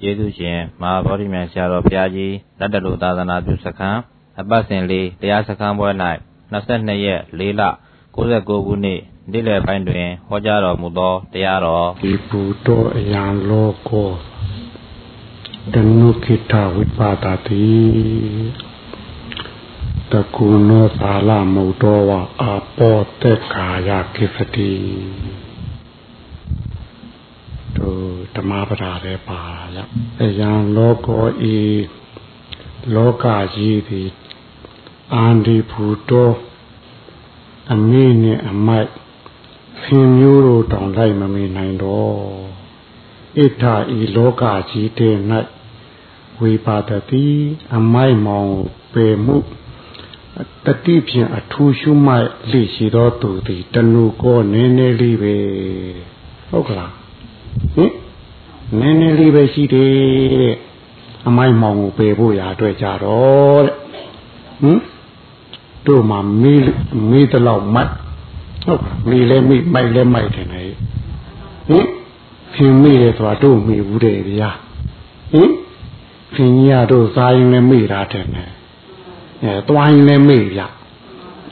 ကျေးဇူးရှင်မဟာဗောဓိမြတ်ဆရာတော်ဘုရားကြီးလက်တလူသာသနာပြုစခန်းအပတ်စဉ်လေးတရားစခန်းပွဲ၌22ရက်4လ69ခုနှစ်နေ့လယ်ပိုင်းတွင်ဟောကြားတော်မူသောတရားတော်ဒီဘူတော်အယံလောကောတနုခိတဝိပါဒတိတကုနောသာလမုတ်တော်ဝအပောတက်ကာယကိစ္စတိတို့ ဓမ္မပဒါလည်းပါရအယံလောကောဤလောကကြီးသည်အာန္ဒီဘူတော်အမိနဲ့အမိုက်ခင်မျိုးတို့တောင်လိုက်မမေနိုင်တော့ဣထာဤလောကကြီးတည်း၌ဝိပါဒတိအမိုက်မောင်ပေမှုတတိဖြင့်အထူးရှုမှတ်လိရှိသောသူသည်တဏှုကောနည်းနည်းလေးပဲဟုတ်ကလား ဟင်နည်းနည်းလေးပဲရှိတယ်တဲ့အမိုက်မောင်ကိုပယ်ဖို့ရာအတွက်ကြတော့တဲ့ဟင်တို့မှမေးမေးတလောက်မှတ်ဟုတ်မေးလဲမေးမိုက်လဲမိုက်တယ်နေဟင်ခင်မေးတယ်ဆိုတာတို့မေးဘူးတယ်ဗျာဟင်ခင်ကြီးကတို့စားရင်လည်းမေးတာတယ်နဲ့အဲတွိုင်းလည်းမေးဗျ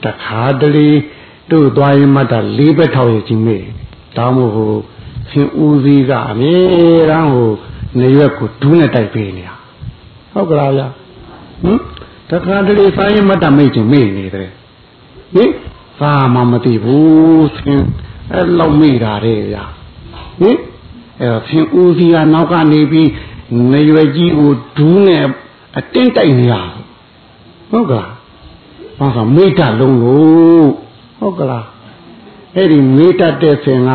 တခါတလေတို့တွိုင်းမှတ်တာလေးဘက်ထောက်ရချင်းမေးတောင်းမို့ ဟိုခင်ဦးစည်းကအမြဲတမ်းဟိုနေရွက်ကိုဒူးနဲ့တိုက်ပေးနေတာဟုတ်ကလားဗျာဟင်တခါတလေစာရင်မတ်တမိတ်ချင်မေ့နေတယ်ဟင်သာမှမသိဘူးသင်အဲ့လောက်မေ့တာတဲ့ဗျာဟင်အဲ့ဖင်ဦးစီကနောက်ကနေပြီးနေရွယ်ကြီးကိုဒူးနဲ့အတင်းတိုက်နေရဟုတ်ကလားဘာသာမေ့တလုံးလို့ဟုတ်ကလားအဲ့ဒီမေ့တတ်တဲ့ဆင်က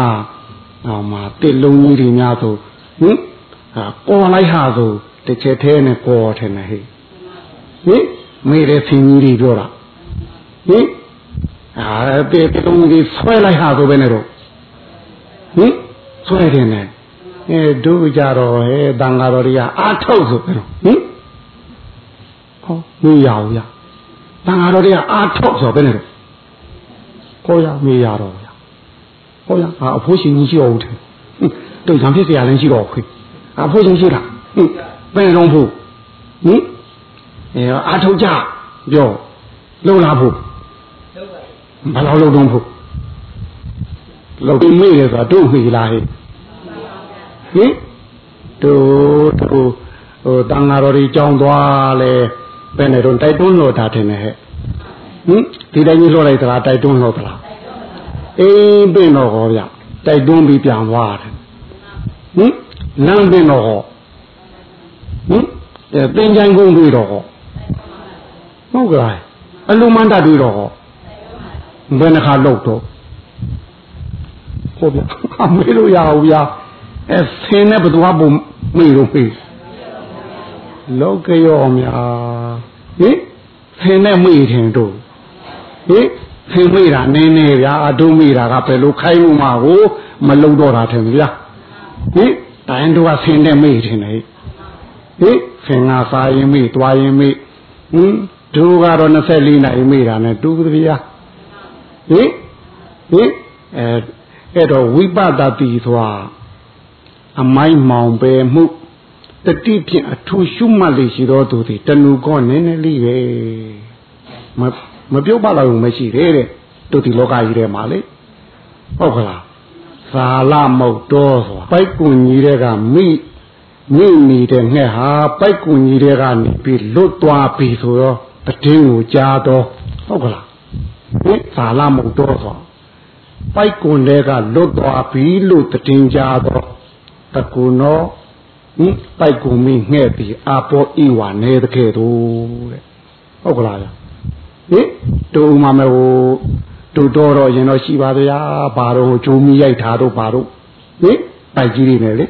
အောင်မှာတစ်လုံးကြီးတွေများဆိုဟင်ဟာကော်လိုက်ဟာဆိုတစ်ချက်သေးနဲ့ကော်တယ်နဲ့ဟဲ့ဟင်မေးတဲ့ဆင်းကြီးတွေပြောတာဟင်အာတဲ့တုံးကြီးဆွဲလိုက်ဟာဆိုပဲနဲ့တော့ဟင်ဆွဲတယ်နဲ့အဲတို့ကြတော့ဟဲ့တန်ဃာတော်တွေကအာထုတ်ဆိုပဲတော့ဟင်ဟောမေးရအောင်ဗျတန်ဃာတော်တွေကအာထုတ်ဆိုပဲနဲ့တော့ခေါ်ရမေးရတော့ဗျ ဟောရအာအဖိုးရှင်ကြီးရှိအောင်တယ်တို့ဇံဖြစ်เสียလည်းရှိတော့ခွေအဖိုးရှင်ရှိတာဟင်ဘယ်တော့ဖို့ဟင်အဲအာထုတ်ကြပြောလုံလာဖို့ဘယ်လောက်လုံတော့ဖို့လုံပြီးမေ့တယ်ဆိုတာတို့မေ့လားဟဲ့ဟင်တို့တို့ဟိုတန်ဃာတော်ကြီးကြောင်းသွားလဲဘယ်နဲ့တော့တိုက်တွန်းလို့တာတင်နေဟဲ့ဟင်ဒီတိုင်းကြီးလှော်လိုက်သလားတိုက်တွန်းလို့သလား အေးပင်တော့ဟောဗျတိုက်တွန်းပြီးပြန်သွားတယ်ဟင်လမ်းပင်တော့ဟောဟင်အဲသင်္ချိုင်းကုန်းတွေ့တော့ဟောဟုတ်ကဲ့အလူမန္တတွေ့တော့ဟောဘယ်နှခါလောက်တော့ဟုတ်ဗျာမေးလို့ရအောင်ဗျာအဲဆင်းနဲ့ဘသူကပုံမေးလို့မေးလောကရောများဟင်ဆင်းနဲ့မေးတယ်တို့ဟင် ဆင်းမေးတာနင်းနေဗျာအတုမေးတာကဘယ်လိုခိုင်းမှုမှာကိုမလုံတော့တာထင်ဗျာဟင်တိုင်းတို့ကဆင်းနဲ့မေးတယ်လေဟင်ဆင်းငါစားရင်မေးသွားရင်မေးဟင်တို့ကတော့24နာရီမိတာနဲ့တူကြဗျာဟင်ဟင်အဲအဲ့တော့ဝိပဿတိဆိုတာအမိုင်းမောင်ပဲမှုတတိဖြင့်အထူးရှုမှတ်လေရှိတော်သူသည်တဏှုကောနည်းနည်းလေးပဲမ မပြုတ်ပါတော့မရှိတယ်တဲ့တို့ဒီလောကကြီးထဲမှာလေဟုတ်ကလားဇာလမုတ်တော်ဆိုတာပိုက်ကွန်ကြီးတဲ့ကမိမိနေတဲ့ငှက်ဟာပိုက်ကွန်ကြီးတဲ့ကနေပြီးလွတ်သွားပြီဆိုတော့တည်င်းကိုကြားတော့ဟုတ်ကလားဟင်သာလမုတ်တော့ဆိုပိုက်ကွန်တွေကလွတ်သွားပြီလို့တည်င်းကြားတော့တကူနောဟင်ပိုက်ကွန်မိငှဲ့ပြီးအာပေါ်ဤဝါနေတကယ်တော့တဲ့ဟုတ်ကလား ဟင်တူမှမဟိုတူတော်တော့ရင်တော့ရှိပါသေးလားဘာတော့ဂျိုးမီရိုက်ထားတော့ဘာတော့ဟင်ပိုက်ကြီးတွေနဲ့လေ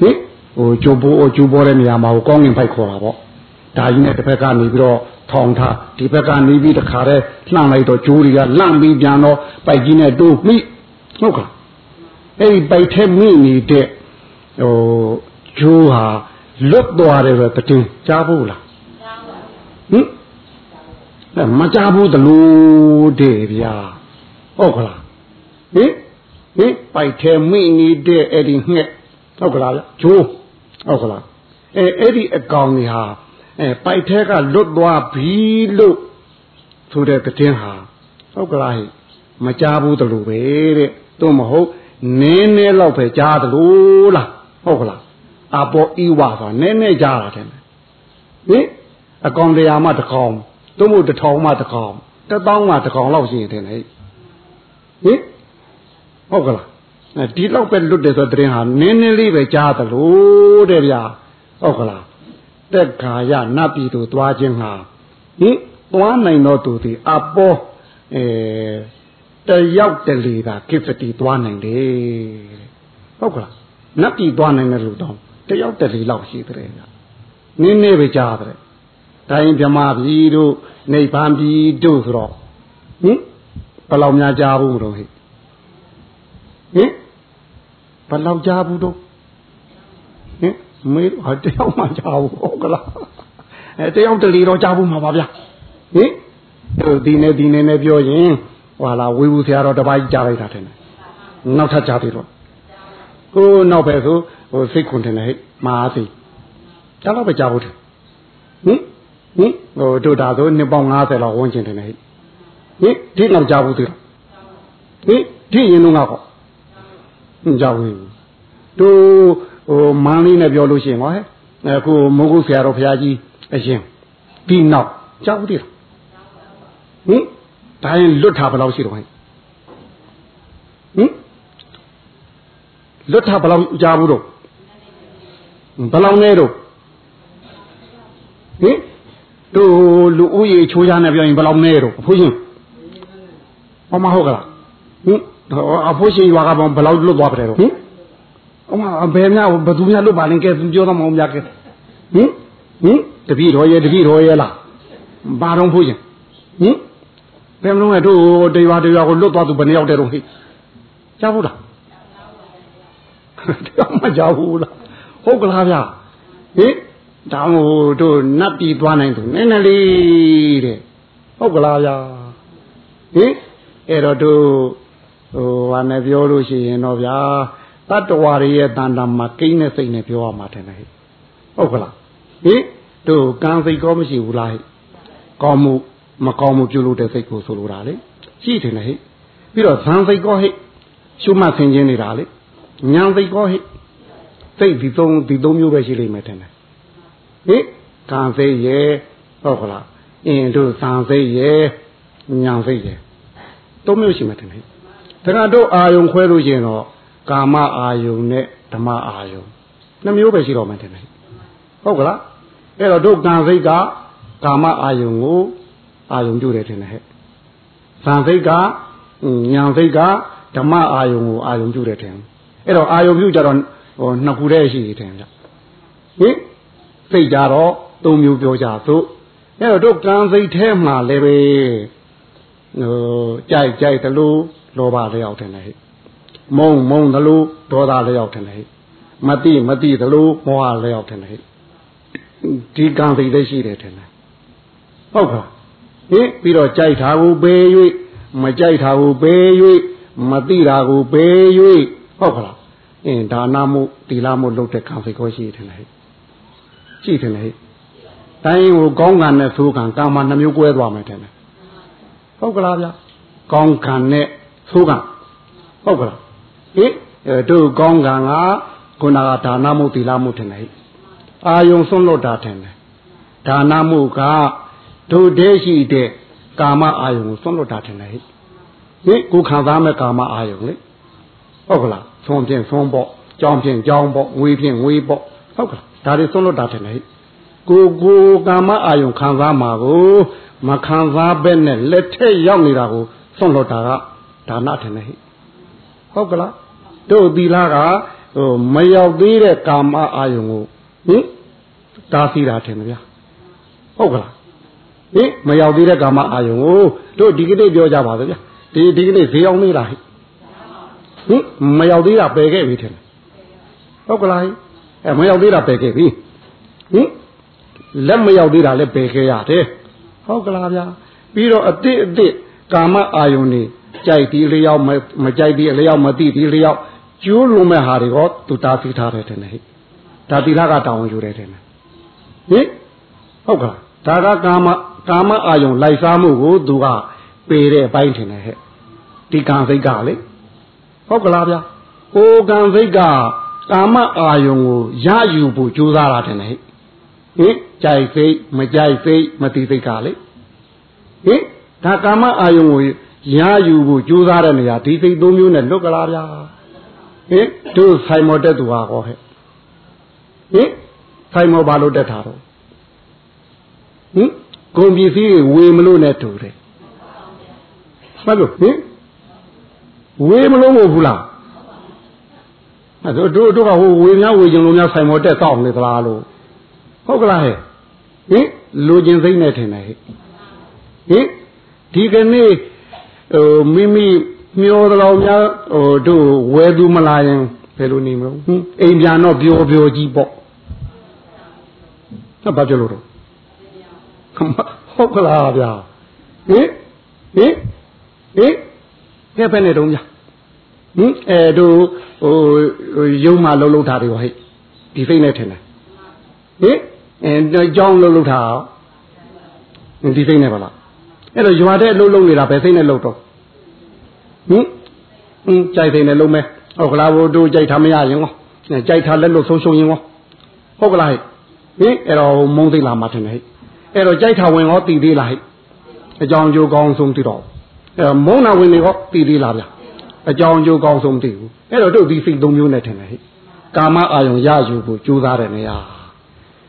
ဟင်ဟိုဂျိုးဘိုးဂျိုးဘောတဲ့နေရာမှာဟိုကောင်းငင်ဖိုက်ခေါ်တာပေါ့ဒါကြီးနဲ့တစ်ဖက်ကနေပြီးတော့ထောင်ထားဒီဘက်ကနေပြီးတခါတည်းလှမ်းလိုက်တော့ဂျိုးတွေကလှမ်းပြီးပြန်တော့ပိုက်ကြီးနဲ့တိုးမိဟုတ်ကဲ့အဲ့ဒီပိုက်ထဲမိနေတဲ့ဟိုဂျိုးဟာလွတ်သွားတယ်ပဲတည်ကြားဖို့လားကြားပါဟင်အဲ မကြားဘူးတလို့တဲ့ဗျာဟုတ်ကလားဟင်ဟင်ပိုက်ထဲမိနေတဲ့အဲ့ဒီငှက်ဟုတ်ကလားဗျဂျိုးဟုတ်ကလားအဲအဲ့ဒီအကောင်တွေဟာအဲပိုက်ထဲကလွတ်သွားပြီလို့ဆိုတဲ့တည်င်းဟာဟုတ်ကလားဟိမကြားဘူးတလို့ပဲတဲ့သို့မဟုတ်နင်းနေလောက်ပဲကြားတယ်လို့လားဟုတ်ကလားအပေါ်ဤဝါဆိုနည်းနည်းကြားတာတဲ့ဟင်အကောင်တရားမှတစ်ကောင် သို့မဟုတ်တစ်ထောင်မှတစ်ကောင်တစ်သောင်းမှတစ်ကောင်လောက်ရှိရင်တဲ့ဟိဟင်ဟုတ်ကလားဒီလောက်ပဲလွတ်တယ်ဆိုတဲ့ရင်ဟာနင်းနည်းလေးပဲကြားတယ်လို့တဲ့ဗျာဟုတ်ကလားတက်ခါရနတ်ပြည်သူသွားခြင်းဟာဟင်သွားနိုင်တော့သူဒီအပေါ်အဲတယောက်တလေသာကိစ္စတီသွားနိုင်တယ်ဟုတ်ကလားနတ်ပြည်သွားနိုင်တယ်လို့တော့တယောက်တလေလောက်ရှိတယ်ဗျနင်းနေပဲကြားတယ် တိုင်းဗြမာပြည်တို့နေဗန်ပြည်တို့ဆိုတော့ဟင်ဘယ်လောက်များကြားဘူးတော့ဟိဟင်ဘယ်လောက်ကြားဘူးတော့ဟင်မေးဟာတယောက်မှကြားဘူးဟုတ်ကလားအဲတယောက်တလေတော့ကြားဘူးမှာပါဗျာဟင်ဒီနေ့ဒီနေ့နဲ့ပြောရင်ဟွာလာဝေဘူးဆရာတော်တပါးကြီးကြားလိုက်တာတဲ့နောက်ထပ်ကြားသေးတော့ကိုနောက်ပဲဆိုဟိုစိတ်ခွန်တယ်ဟဲ့မာသိကြားတော့ပဲကြားဖို့တယ်ဟင် ဟင်ဟိုတို့တာဆိုနှစ်ပေါင်း90လောက်ဝန်းကျင်တယ်ဟဲ့ဟင်ဒီနောက်ကြားဘူးသေးလားဟင်ဒီရင်တော့ငါ့ကောဟင်ကြားဘူးတို့ဟိုမန်းလေးနဲ့ပြောလို့ရှိရင်ဟောဟဲ့အခုမိုးကုတ်ဆရာတော်ဘုရားကြီးအရင်ဒီနောက်ကြားဘူးသေးလားဟင်ဒါရင်လွတ်တာဘယ်လောက်ရှိတော့ဟဲ့ဟင်လွတ်တာဘယ်လောက်ကြားဘူးတော့ဘယ်လောက်နဲ့တော့ဟင် တို့လူဦးရေချိုးချနေပြောရင်ဘယ်လောက်နဲ့တော့အဖိုးရှင်ဟောမဟုတ်ကလားဟင်အဖိုးရှင်ရွာကဘယ်လောက်လွတ်သွားပြီတော့ဟင်အမဘယ်များဘသူများလွတ်ပါလင်ကဲပြောတော့မအောင်များကဲဟင်ဟင်တပည့်တော်ရဲ့တပည့်တော်ရဲ့လားဘာတော့ဖိုးရှင်ဟင်ဘယ်မလို့လဲတို့တေရွာတေရွာကိုလွတ်သွားသူဘယ်နှယောက်တည်းတော့ဟိကြားဘူးလားတရားမကြားဘူးလားဟုတ်ကလားဗျဟင် ဒါမို့တို့နတ်ပြည်သွားနိုင်သူနည်းနည်းလေးတဲ့ဟုတ်ကလားဗျဟင်အဲ့တော့တို့ဟိုဟာနဲ့ပြောလို့ရှိရင်တော့ဗျာတတ္တဝါတွေရဲ့တန်တာမှာကိန်းနဲ့စိတ်နဲ့ပြောရမှာတယ်ဟဲ့ဟုတ်ကလားဟင်တို့ကံစိတ်ကောမရှိဘူးလားဟဲ့ကောင်းမှုမကောင်းမှုပြုလုပ်တဲ့စိတ်ကိုဆိုလိုတာလေရှိတယ်လေဟဲ့ပြီးတော့ဇံစိတ်ကောဟဲ့ရှုမှတ်ဆင်ခြင်းနေတာလေညာစိတ်ကောဟဲ့စိတ်ဒီသုံးဒီသုံးမျိုးပဲရှိလိမ့်မယ်ထင်တယ် ဟိကံစိတ်ရဲ့ဟုတ်ကလားအင်းတို့ဇံစိတ်ရဲ့ညာစိတ်ရဲ့သုံးမျိုးရှိမှထင်တယ်ဒါကတို့အာယုံခွဲလို့ရှိရင်တော့ကာမအာယုံနဲ့ဓမ္မအာယုံနှမျိုးပဲရှိတော့မှထင်တယ်ဟုတ်ကလားအဲ့တော့တို့ကံစိတ်ကကာမအာယုံကိုအာယုံပြုတယ်ထင်တယ်ဟဲ့ဇံစိတ်ကညာစိတ်ကဓမ္မအာယုံကိုအာယုံပြုတယ်ထင်အဲ့တော့အာယုံပြုကြတော့ဟိုနှစ်ခုတည်းရှိတယ်ထင်ကြဟင် စိတ်ကြတော့သုံးမျိုးပြောကြသို့အဲ့တော့တို့ကံစိတ်ထဲမှာလည်းပဲဟိုကြိုက်ကြိုက်တလို့လောဘလျောက်တယ်ဟဲ့မုံမုံတလို့ဒေါသလျောက်တယ်ဟဲ့မတိမတိတလို့မောဟလျောက်တယ်ဟဲ့ဒီကံစိတ်လည်းရှိတယ်ထင်တယ်ဟုတ်ကဲ့ဟင်ပြီးတော့ကြိုက်တာကိုပေး၍မကြိုက်တာကိုပေး၍မတိတာကိုပေး၍ဟုတ်ကလားအင်းဒါနမှုတီလာမှုလုပ်တဲ့ကံစိတ်ကိုရှိတယ်ဟဲ့ရှိတယ် ဟဲ့တိုင်းဟိုကောင်းကံနဲ့သိုးကံကာမနှမျိုးကွဲသွားမယ်တဲ့ဟုတ်ကလားဗျကောင်းကံနဲ့သိုးကံဟုတ်ကလားဟင်တို့ကောင်းကံကခုနကဒါနမှုတီလာမှုထင်တယ်အာယုံစွန့်လွတ်တာထင်တယ်ဒါနမှုကတို့တည်းရှိတဲ့ကာမအာယုံကိုစွန့်လွတ်တာထင်တယ်ဟိဟင်ကိုခံစားမဲ့ကာမအာယုံလေဟုတ်ကလားသွန်ဖြင့်သွန်ပေါ့ကြောင်းဖြင့်ကြောင်းပေါ့ငွေဖြင့်ငွေပေါ့ ဟုတ်ကလားဒါတွေစွန့်လွတ်တာထင်တယ်ဟိကိုကိုကာမအာယုံခံစားမှာကိုမခံစားဘဲနဲ့လက်ထက်ရောက်နေတာကိုစွန့်လွတ်တာကဒါနထင်တယ်ဟိဟုတ်ကလားတို့သီလကဟိုမရောက်သေးတဲ့ကာမအာယုံကိုဟင်တားစီတာထင်တယ်ဗျာဟုတ်ကလားဟင်မရောက်သေးတဲ့ကာမအာယုံကိုတို့ဒီကနေ့ပြောကြပါစို့ဗျာဒီဒီကနေ့ဈေးအောင်နေလားဟင်မရောက်သေးတာပယ်ခဲ့ပြီထင်တယ်ဟုတ်ကလား အဲမရောက်သေးတာပယ်ခဲ့ပြီဟင်လက်မရောက်သေးတာလည်းပယ်ခဲ့ရတယ်ဟုတ်ကလားဗျာပြီးတော့အတိအတိကာမအာယုန်နေကြိုက်ဒီလျောက်မကြိုက်ဒီလျောက်မသိဒီလျောက်ကျိုးလုံးမဲ့ဟာတွေတော့သူတားသိထားတယ်တဲ့ဟဲ့ဟဒါသီလကတောင်းယူတယ်တဲ့ဟင်ဟုတ်ကလားဒါကကာမကာမအာယုံလိုက်စားမှုကိုသူကပေတဲ့အပိုင်းထင်တယ်ဟဲ့ဒီကံစိတ်ကလေဟုတ်ကလားဗျာကိုကံစိတ်က ကာမအာယုံကိုရယူဖို့ကြိုးစားတာတယ်ဟဲ့ဟင်ကြိုက်စိတ်မကြိုက်စိတ်မတိစိတ်ကလေဟင်ဒါကာမအာယုံကိုရယူဖို့ကြိုးစားတဲ့နေရာဒီစိတ်သုံးမျိုးနဲ့လွတ်ကလားဗျာဟင်တို့ဆိုင်မော်တက်သူဟာကောဟဲ့ဟင်ဆိုင်မော်ဘာလို့တက်တာတော့ဟင်ဂုံပစ္စည်းတွေဝေမလို့နဲ့တူတယ်မှတ်လို့ဟင်ဝေမလို့မဟုတ်ဘူးလားအဲ့ တို့တို့တို့ကဟိုဝေများဝေကျင်လို့များဆိုင်မော်တက်စောင့်နေသလားလို့ဟုတ်ကလားဟဲ့ဟင်လူကျင်စိတ်နဲ့ထင်တယ်ဟဲ့ဟင်ဒီကနေ့ဟိုမိမိမျောတော်များဟိုတို့ဝဲသူမလာရင်ဘယ်လိုနေမလို့ဟင်အိမ်ပြန်တော့ပျော်ပျော်ကြီးပေါ့ဟောဘာပြောလို့တော့ဟုတ်ကလားဗျာဟင်ဟင်ဟင်ကဲပဲနေတော့ဗျာ ဟင်အဲတို့ဟိုရုံမှလှုပ်လှုပ်တာတွေဟဲ့ဒီစိတ်နဲ့ထင်တယ်ဟင်အဲကြောင်းလှုပ်လှုပ်တာဒီစိတ်နဲ့ပါလားအဲ့တော့ရွာတဲ့လှုပ်လှုပ်နေတာပဲစိတ်နဲ့လှုပ်တော့ဟင်ဟင်ကြိုက်စိတ်နဲ့လှုပ်မယ်ဟုတ်ကလားဘို့တို့ကြိုက်ထားမရရင်ကောကြိုက်ထားလက်လို့ဆုံးရှုံးရင်ကောဟုတ်ကလားဟဲ့ဟင်အဲ့တော့မုံသိလာမှထင်တယ်ဟဲ့အဲ့တော့ကြိုက်ထားဝင်ကောတည်သေးလားဟဲ့အကြောင်းကြိုးကောင်းဆုံးသိတော့အဲ့မုံနာဝင်နေကောတည်သေးလားဗျာ အကြောင်းကြိုးကောင်းဆုံးသိဘူးအဲ့တော့တို့ဒီစိတ်သုံးမျိုးနဲ့ထင်တယ်ဟဲ့ကာမအာယုံရယူဖို့ကြိုးစားတဲ့နေရာ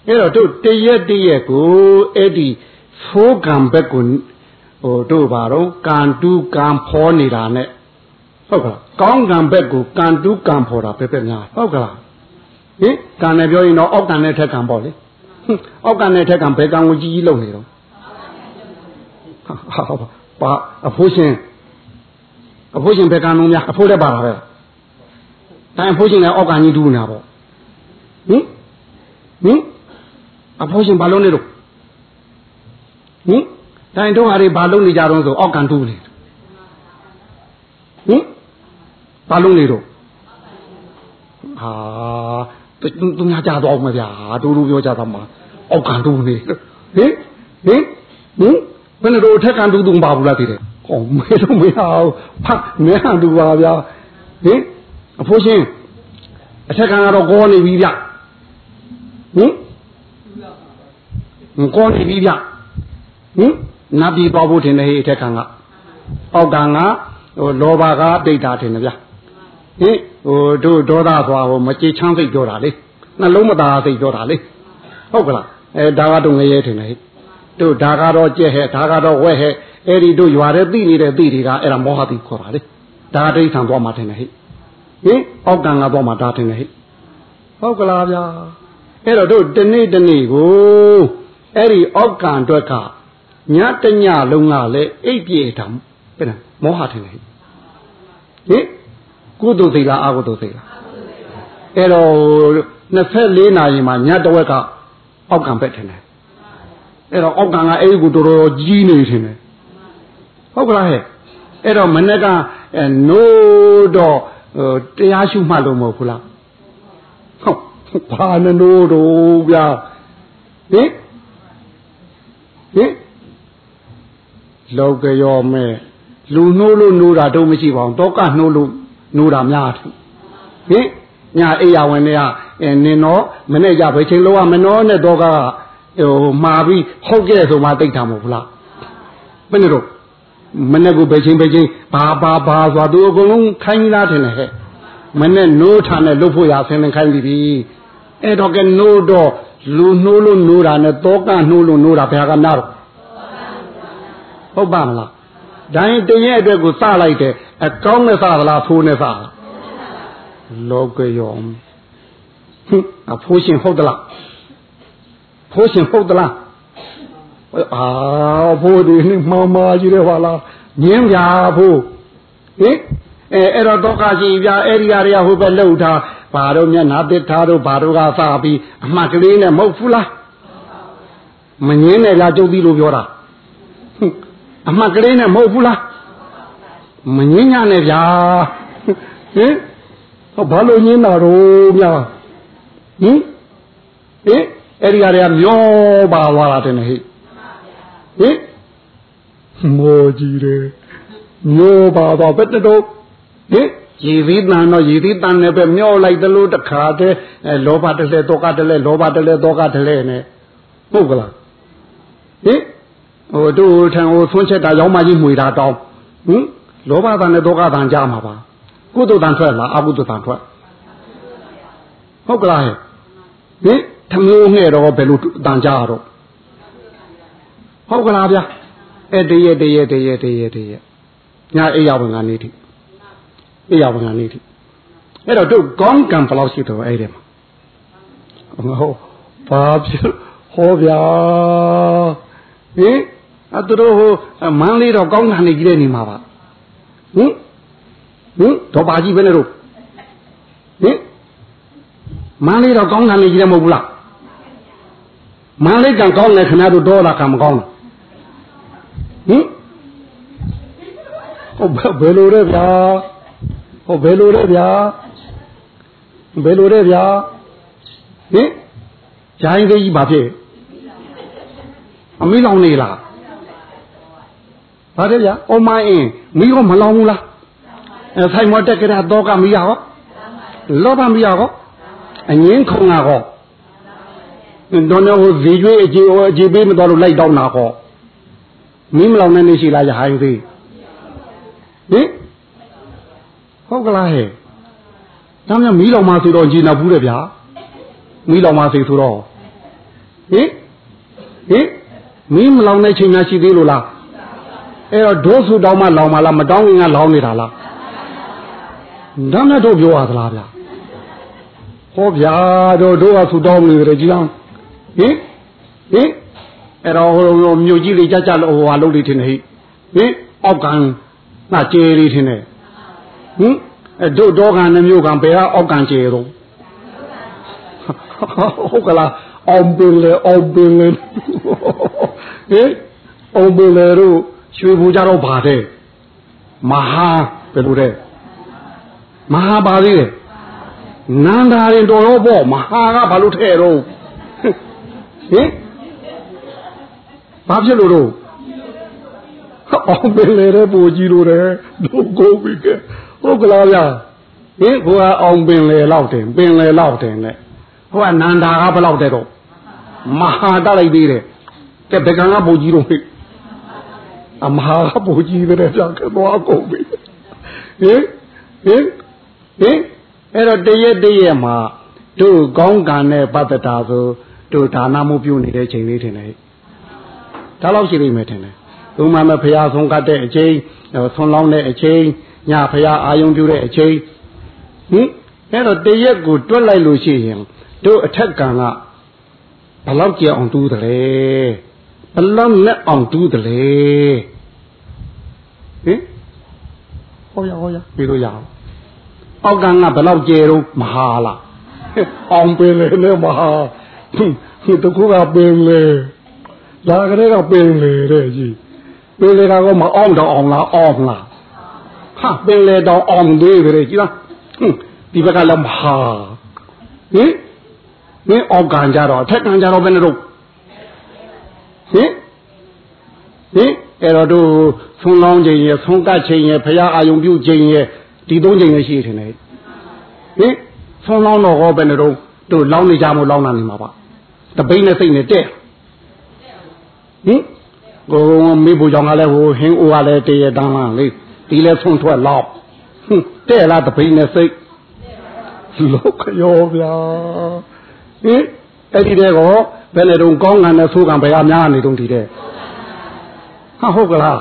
အဲ့တော့တို့တရက်တရက်ကိုအဲ့ဒီဖိုးကံဘက်ကိုဟိုတို့ဘာတော့ကံတူးကံဖောနေတာနဲ့ဟုတ်ကလားကောင်းကံဘက်ကိုကံတူးကံဖောတာပဲပဲများဟုတ်ကလားဟင်ကံနဲ့ပြောရင်တော့အောက်ကံနဲ့ထက်ကံပေါ့လေအောက်ကံနဲ့ထက်ကံဘယ်ကံကိုကြီးကြီးလုပ်နေတော့ဟာပါအဖိုးရှင် အဖိုးရှင်ဘယ်ကံလုံးများအဖိုးလည်းပါတာပဲတိုင်းအဖိုးရှင်လည်းအောက်ကံကြီးတူးနေတာပေါ့ဟင်ဟင်အဖိုးရှင်ဘာလုပ်နေတော့ဟင်တိုင်တော့ဟာတွေဘာလုပ်နေကြတော့ဆိုအောက်ကန်တူးနေဟင်ဘာလုပ်နေတော့ဟာသူများကြတော့မဗျာတူတူပြောကြတာမှာအောက်ကန်တူးနေဟင်ဟင်ဟင်ဘယ်နဲ့တော့အထက်ကန်တူးတူပါဘူးလားတည်တယ် ဟောမဲတော့မရဘူးဖတ်မဲဟန်တူပါဗျာဟင်အဖိုးရှင်အထက်ကန်ကတော့ကောနေပြီဗျဟင်ကောနေပြီဗျဟင်နတ်ပြည်သွားဖို့ထင်တယ်ဟေ့အထက်ကံကအောက်ကံကဟိုလောဘကဒိဋ္ဌာထင်တယ်ဗျဟင်ဟိုတို့ဒေါသသွားဟိုမကြေချမ်းစိတ်ပြောတာလေနှလုံးမသားစိတ်ပြောတာလေဟုတ်ကလားအဲဒါကတော့ငရဲထင်တယ်ဟေ့တို့ဒါကတော့ကြက်ဟဲ့ဒါကတော့ဝဲဟဲ့ အဲ့ဒီတို့ရွာတဲ့သိနေတဲ့သိတွေကအဲ့ဒါမောဟတိခေါ်တာလေဒါဒိဋ္ဌံသွားမှထင်တယ်ဟေ့ဟင်အောက်ကံကသွားမှဒါထင်တယ်ဟေ့ဟုတ်ကလားဗျာအဲ့တော့တို့တနေ့တနေ့ကိုအဲ့ဒီအောက်ကံအတွက်ကညတညလုံးကလည်းအိပ်ပြေတာဘယ်နဲ့မောဟထင်တယ်ဟင်ကုသိုလ်စိတ်လားအကုသိုလ်စိတ်လားအဲ့တော့24နာရီမှာညတဝက်ကအောက်ကံပဲထင်တယ်အဲ့တော့အောက်ကံကအဲ့ဒီကိုတော်တော်ကြီးနေထင်တယ် ဟုတ်ကလားဟဲ့အဲ့တော့မနေ့ကနိုးတော့တရားရှုမှတ်လို့မဟုတ်ဘူးလားဟုတ်ဘာနိုးတော့ဗျာဟင်ဟင်လောကရောမဲ့လူနှိုးလို့နှိုးတာတော့မရှိပါဘူးတောကနှိုးလို့နှိုးတာများတယ်ဟင်ညာအိယာဝင်တွေကအဲနင်တော့မနေ့ကဘယ်ချိန်လောက်ရမနှောနဲ့တော့ကဟိုမှာပြီးဟုတ်ကဲ့ဆိုမှတိတ်တာမဟုတ်ဘူးလားဘယ်နဲ့တော့ မနေ့ကဘယ်ချိန်ဘယ်ချိန်ဘာဘာဘာဆိုသူအကုန်လုံးခိုင်းလာတယ်ဟဲ့မနေ့နိုးထားနဲ့လှုပ်ဖို့ရဆင်းနေခိုင်းပြီအဲ့တော့ကနိုးတော့လူနှိုးလို့နှိုးတာနဲ့တောကနှိုးလို့နှိုးတာဘယ်ဟာကများတော့ဟုတ်ပါမလားဒါရင်တရက်အတွက်ကိုစလိုက်တယ်အကောင်းနဲ့စသလားဖိုးနဲ့စလားလောကယောအဖိုးရှင်ဟုတ်သလားဖိုးရှင်ဟုတ်သလား အာဖိုးဒီနေ့မမကြီးတယ်ပါလားညင်းပြဖိုးဟင်အဲအဲ့တော့ဒုက္ခရှိပြအဲ့ဒီအရာဟိုပဲလှုပ်ထားဘာတော့မျက်နာပစ်ထားတော့ဘာတော့ကစပြီးအမှတ်ကလေးနဲ့မဟုတ်ဘူးလားမငင်းနဲ့လားကြုတ်ပြီးလို့ပြောတာအမှတ်ကလေးနဲ့မဟုတ်ဘူးလားမငင်းညနဲ့ဗျာဟင်ဟောဘာလို့ငင်းတာတော့ဗျာဟင်ဟဟင်အဲ့ဒီကတွေကမျောပါသွားတာတဲ့ဟိ ဟင်မောကြီးတယ်မျောပါသွားဘယ်တော့ဟင်ရည်သီးတန်တော့ရည်သီးတန်နဲ့ပဲမျောလိုက်သလိုတခါတည်းလောဘတလဲတောကတလဲလောဘတလဲတောကတလဲနဲ့ဟုတ်ကလားဟင်ဟိုတို့ထံဟိုသွန်းချက်တာရောင်းမကြီးမှွေတာတောင်းဟင်လောဘတန်နဲ့တောကတန်ကြမှာပါကုသိုလ်တန်ထွက်လားအကုသိုလ်တန်ထွက်ဟုတ်ကလားဟဲ့ဟင်ထမျိုးငှဲ့တော့ဘယ်လိုတန်ကြရတော့ ဟုတ်ကလားဗျာအဲ့တရေတရေတရေတရေတရေညာအိယာဝင်ကနေတိအိယာဝင်ကနေတိအဲ့တော့တို့ကောင်းကံဘယ်လောက်ရှိတော့အဲ့ဒီမှာဟုတ်ဘာဖြစ်ဟောဗျာဟင်အတူတို့ဟိုမန်းလေးတော့ကောင်းကံနေကြီးတဲ့နေမှာပါဟင်ဟင်တော့ပါကြီးပဲလေတို့ဟင်မန်းလေးတော့ကောင်းကံနေကြီးတယ်မဟုတ်ဘူးလားမန်းလေးကံကောင်းတယ်ခင်ဗျားတို့တော့လာကံမကောင်းလား ဟင်ဟုတ်ဘယ်လိုလဲဗျာဟုတ်ဘယ်လိုလဲဗျာဘယ်လိုလဲဗျာဟင်ဂျိုင်းကြီးဘာဖြစ်အမီးလောင်နေလားဘာလဲဗျာအော်မအင်းမီးရောမလောင်ဘူးလားအဲဆိုင်မတက်ကြတာတော့ကမီးရောလောဘမီးရောအငင်းခုံတာဟောတော့တော့ဇေကျွေးအကြေအကြေပေးမတော်လို့လိုက်တောင်းတာဟော မင်းမလောင်တဲ့နေရှိလားရဟိုင်းသေးဟင်ဟုတ်ကလားဟဲ့ဒါမှမီးလောင်မှဆိုတော့ဂျီနာဘူးတယ်ဗျာမီးလောင်မှဆိုဆိုတော့ဟင်ဟင်မီးမလောင်တဲ့ချိန်များရှိသေးလို့လားအဲ့တော့ဒိုးဆူတောင်းမှလောင်မှလားမတောင်းရင်ကလောင်နေတာလားဒါနဲ့တို့ပြောရသလားဗျာဟောဗျာတို့တို့ကဆူတောင်းနေတယ်ကြီးလားဟင်ဟင် အဲ့တော့ဟိုမြို့ကြီးလေးကြကြလို့ဟိုဟာလုပ်လေးထင်တယ်ဟိဟင်အောက်ကံနာကျေလေးထင်တယ်ဟင်အဲ့တို့တော့ကံနဲ့မြို့ကံဘယ်ကအောက်ကံကျေတော့ဟုတ်ကလားအောင်ပင်လေအောင်ပင်လေဟင်အောင်ပင်လေတို့ရွှေဘူကြတော့ဗာတဲ့မဟာဘယ်လိုတဲ့မဟာပါသေးတယ်နန္ဒာရင်တော်တော့ပေါ့မဟာကဘာလို့ထဲ့တော့ဟင် ဘာဖြစ်လို့တော့အောင်ပင်လေတဲ့ပူကြီးလို့တဲ့တို့ကိုပြီကဟုတ်ကလားဗျာဟင်ကိုကအောင်ပင်လေလောက်တယ်ပင်လေလောက်တယ်နဲ့ဟိုကနန္ဒာကဘယ်လောက်တဲ့တော့မဟာတလိုက်သေးတယ်ကဲဘယ်ကံကပူကြီးတော့ဟိအမဟာကပူကြီးတဲ့ကြောင့်ကတော့ကုန်ပြီဟင်ဟင်ဟင်အဲ့တော့တရက်တရက်မှာတို့ကောင်းကံနဲ့ပတ်သက်တာဆိုတို့ဒါနမှုပြုနေတဲ့ချိန်လေးထင်တယ် ဒါတော့ရှိလိမ့်မယ်ထင်တယ်ဥမာမဲ့ဖရာဆုံးကတ်တဲ့အချိန်ဆွန်လောင်းတဲ့အချိန်ညဖရာအာယုံပြုတဲ့အချိန်ဟင်အဲ့တော့တရက်ကိုတွက်လိုက်လို့ရှိရင်တို့အထက်ကံကဘလောက်ကြအောင်တူးတယ်လဲဘလောက်နဲ့အောင်တူးတယ်လဲဟင်ဟောရဟောရပြီးလို့ရအောင်အောက်ကံကဘလောက်ကျဲတော့မဟာလားအောင်ပင်လေနဲ့မဟာဟိတကူကပင်လေ လာကလေးကပင်လေတဲ့ကြီးပင်လေကတော့မအောင်တော့အောင်လားအောင်လားဟာပင်လေတော့အောင်သေးတယ်ကြီးလားဒီဘက်ကလည်းမဟာဟင်မင်းအောက်ကံကြတော့အထက်ကံကြတော့ဘယ်နဲ့တော့ဟင်ဟင်အဲ့တော့တို့ဆုံးလောင်းခြင်းရဆုံးကတ်ခြင်းရဖရာအာယုံပြုခြင်းရဒီသုံးခြင်းရရှိတယ်နေဟင်ဆုံးလောင်းတော့ဟောဘယ်နဲ့တော့တို့လောင်းနေကြမို့လောင်းတာနေမှာပါတပိန်းနဲ့စိတ်နဲ့တဲ့ ဟင်ကိုမေးဖို့ကြောင့်ကလည်းဟိုဟင်းအိုကလည်းတရတန်းလားလေဒီလဲဆုံးထွက်လောက်ဟင်တဲ့လားတပိန်းနဲ့စိတ်လောကရောဗျာဟင်အဲ့ဒီတဲ့ကောဘယ်နဲ့တုံကောင်းငံနဲ့ဆိုးကံဘယ်ကများနေတုံဒီတဲ့ဟာဟုတ်ကလား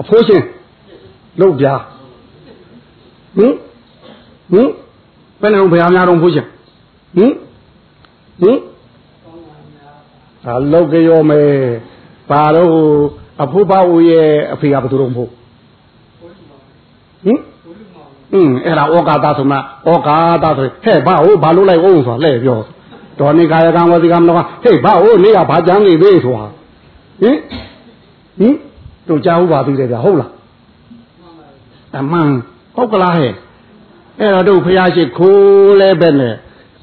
အဖိုးရှင်လုတ်ပြဟင်ဟင်ဘယ်နဲ့တုံဘယ်ကများတုံဖိုးရှင်ဟင်ဟင်အာလုတ်ကြောမယ် ပါတော့အဖိုးပါဦးရဲ့အဖေကဘယ်သူတော့မဟုတ်ဟင်อืมအဲ့ဒါဩကာသဆိုမှဩကာသဆိုဟဲ့ဘာဟိုဘာလို့လိုက်အောင်ဆိုလဲပြောတော်နေကာယကံဝစီကံမလောကဟေးဘာဟိုနေကဘာကြမ်းနေသေးဆိုတာဟင်ဟင်တို့ကြားဟုတ်ပါသေးတယ်ဗျဟုတ်လားအမှန်ဟုတ်ကလားဟဲ့အဲ့တော့တို့ဖះရှိခိုးလဲပဲနဲ့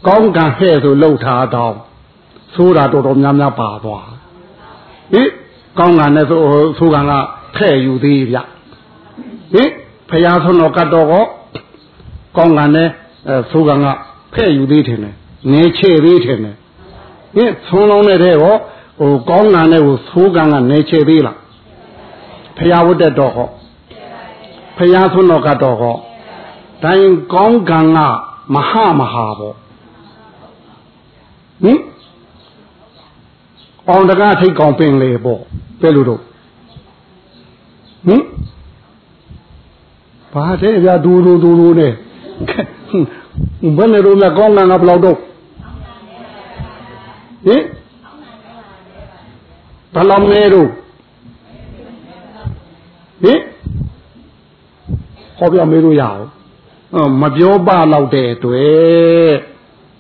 ကောင်းကံဟဲ့ဆိုလှုပ်ထားတော့ဟဆိုးတာတော်တော်များများပါသွား ဟိကောင်းကံနဲ့ဆိုဆိုးကံကဖဲ့ယူသေးဗျဟိဖရာဆွန်တော်ကတ်တော်ကောကောင်းကံနဲ့ဆိုးကံကဖဲ့ယူသေးတယ်နေချေသေးတယ်ဟိဆွန်လုံးနဲ့တဲ့ဟောဟိုကောင်းကံနဲ့ကိုဆိုးကံကနေချေသေးလားဖရာဝတ်တဲ့တော်ဟောဖရာဆွန်တော်ကတ်တော်ဟောတိုင်းကောင်းကံကမဟာမဟာပေါ့ဟင် အောင်တကားထိတ်ကောင်ပင်လေပေါ့ပဲလို့တော့ဟင်ဘာတဲ့ဗျာဒူဒူဒူဒူနဲ့ဘယ်နဲ့တော့မကောင်းကံကဘယ်လောက်တော့ဟင်ဘယ်လောက်နေတော့ဟင်ဟောပြမေးလို့ရအောင်မပြောပါတော့တဲ့တွေ့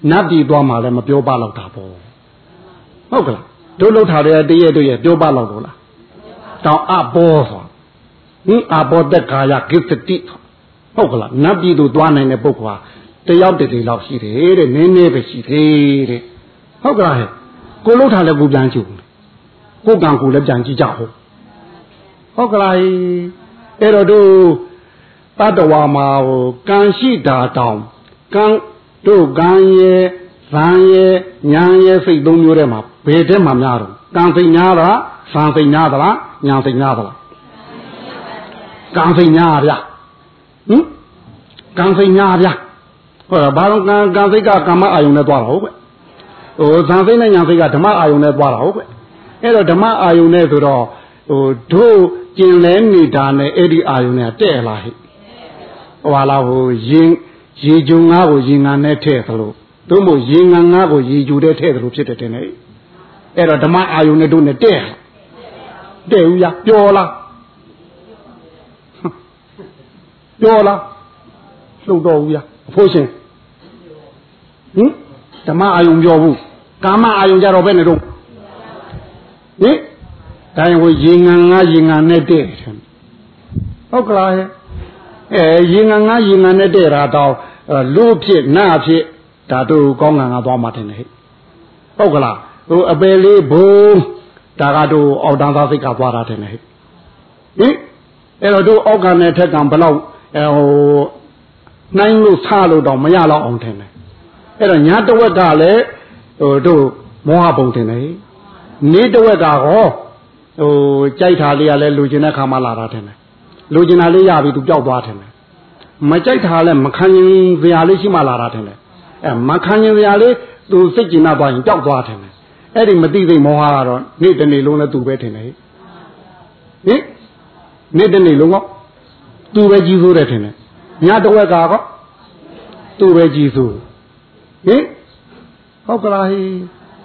နတ်ပြည်သွားမှလည်းမပြောပါတော့တာပေါ့ဟုတ်ကလား တို့လှုပ်ထားတဲ့တည့်ရတို့ရပြောပါတော့လို့လားတောင်အဘောဆိုဟင်အဘောတက်ကာယကိစ္စတိဟုတ်ကလားနတ်ပြည်သူသွားနိုင်တဲ့ပုဂ္ဂိုလ်ဟာတယောက်တည်းလောက်ရှိတယ်တဲ့နည်းနည်းပဲရှိသေးတဲ့ဟုတ်ကလားဟဲ့ကိုလှုပ်ထားလဲကိုပြန်ကြည့်ကိုကံကိုလည်းပြန်ကြည့်ကြဟုတ်ဟုတ်ကလားအဲ့တော့တို့တတဝါမှာဟိုကံရှိတာတောင်ကံတို့ကံရဲ့ ဇံရဲ့ညာရဲ့စိတ်သုံးမျိုးထဲမှာဘယ်တဲ့မှာများတော့ကံစိတ်များလားဇံစိတ်များသလားညာစိတ်များသလားကံစိတ်များဗျဟင်ကံစိတ်များဗျဟောဘာလို့ကံကံစိတ်ကကာမအာယုန်နဲ့သွားတာဟုတ်ကဲ့ဟိုဇံစိတ်နဲ့ညာစိတ်ကဓမ္မအာယုန်နဲ့သွားတာဟုတ်ကဲ့အဲ့တော့ဓမ္မအာယုန်နဲ့ဆိုတော့ဟိုတို့ကျင်လဲနေတာနဲ့အဲ့ဒီအာယုန်နဲ့တဲ့လားဟိဟိုလာဟိုရင်ရေကြုံငါးကိုရင်ငါနဲ့ထဲ့သလို တို့မို့ရေငါငါးကိုရေကြူတဲ့ထဲ့သလိုဖြစ်တဲ့တင်လေအဲ့တော့ဓမ္မအာယုန်နဲ့တို့နဲ့တဲ့တဲ့ဦးရပျော်လားပျော်လားလှုပ်တော့ဦးရအဖိုးရှင်ဟင်ဓမ္မအာယုန်ပြောဘူးကာမအာယုန်ကြတော့ဘယ်နဲ့တော့ဟင်ဒါရင်ကိုရေငါငါရေငါနဲ့တဲ့ဟုတ်ကလားအဲရေငါငါရေငါနဲ့တဲ့တာတော့လို့ဖြစ်နာဖြစ် ဒါတို့ကောင်းငံကသွားမှတင်တယ်ဟဲ့ဟုတ်ကလားဟိုအပယ်လေးဘုံဒါကတို့အောက်တန်းသားစိတ်ကသွားတာတင်တယ်ဟဲ့ဟင်အဲ့တော့တို့အောက်ကနဲ့ထက်ကံဘလောက်ဟိုနှိုင်းလို့ဆလို့တော့မရတော့အောင်တင်တယ်အဲ့တော့ညာတဝက်ကလည်းဟိုတို့မောဟပုံတင်တယ်နေတဝက်ကဟောဟိုကြိုက်တာလေးကလည်းလူကျင်တဲ့ခါမှလာတာတင်တယ်လူကျင်တာလေးရပြီသူပျောက်သွားတယ်မကြိုက်တာလည်းမခံရင်ဇရာလေးရှိမှလာတာတယ် အဲမခံရင်ဇရာလေးသူစိတ်ကျင်နာသွားရင်ပျောက်သွားတယ်အဲ့ဒီမတိသိမောဟကတော့နေ့တနေ့လုံးလည်းသူပဲထင်တယ်ဟင်နေ့တနေ့လုံးကသူပဲကြီးစိုးတယ်ထင်တယ်ညတဝက်ကကသူပဲကြီးစိုးဟင်ဟုတ်ကလားဟိ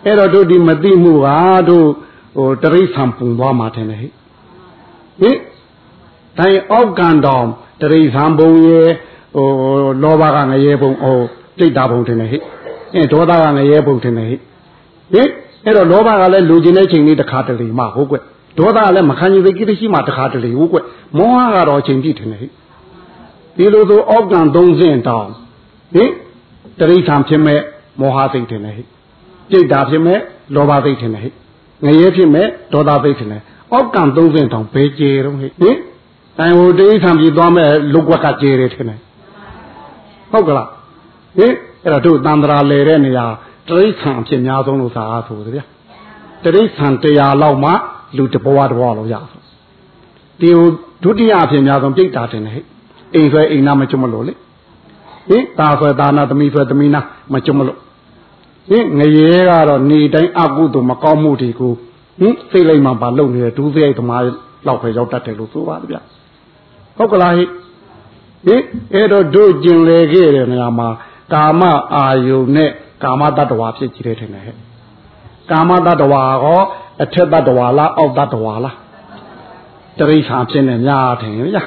အဲ့တော့တို့ဒီမတိမှုဟာတို့ဟိုတရိษံပုံသွားမှာထင်တယ်ဟိဟင်တိုင်းအောက်ကံတော်တရိษံဘုံရဲ့ဟိုလောဘကငရဲဘုံဟို စိတ်တာဘုံတင်တယ်ဟိအဲဒေါသကငရဲဘုံတင်တယ်ဟိဟင်အဲ့တော့လောဘကလည်းလူကျင်တဲ့ချိန်လေးတစ်ခါတလေမှဟုတ်ကွဒေါသကလည်းမခံနိုင်သေးကိစ္စရှိမှတစ်ခါတလေဟုတ်ကွမောဟကတော့အချိန်ပြည့်တင်တယ်ဟိဒီလိုဆိုအောက်ကံသုံးစင်းတောင်းဟင်တရိษံဖြစ်မဲ့မောဟစိတ်တင်တယ်ဟိစိတ်တာဖြစ်မဲ့လောဘစိတ်တင်တယ်ဟိငရဲဖြစ်မဲ့ဒေါသစိတ်တင်တယ်အောက်ကံသုံးစင်းတောင်းဘယ်ကျေတော့ဟိဟင်တိုင်ဟိုတိဋ္ဌံပြည်သွားမဲ့လုတ်ကွက်ကကျေတယ်ထင်တယ်ဟုတ်ကလား ဟင်အဲ့တော့တို့တန်ត្រာလဲတဲ့နေရာတိဋ္ဌံအဖြစ်များဆုံးလို့သာဆိုတယ်ဗျာတိဋ္ဌံတရားလောက်မှလူတဘဝတဘဝလောက်ရဆိုဒီဟိုဒုတိယအဖြစ်များဆုံးပြိတ္တာတင်တယ်ဟဲ့အိမ်ဆွဲအိမ်နာမကျွမလို့လေဟင်ตาဆွဲตาနာသမီးဆွဲသမီးနာမကျွမလို့ဟင်ငရဲကတော့နေတိုင်းအကုသို့မကောင်းမှုတွေကိုဟင်စိတ်လိုက်မှပါလုံနေတယ်ဒုစရိုက်သမားလောက်ပဲရောက်တတ်တယ်လို့ဆိုပါတယ်ဗျာဟုတ်ကလားဟိဟိအဲ့တော့တို့ကျင်လေခဲ့တဲ့နေရာမှာ ကာမအာယုန်နဲ့ကာမတ attva ဖြစ်ကြည့်တယ်ထင်တယ်ဟဲ့ကာမတ attva ဟောအထက်တ attva လားအောက်တ attva လားတရိษံဖြစ်နေများထင်ဗျာ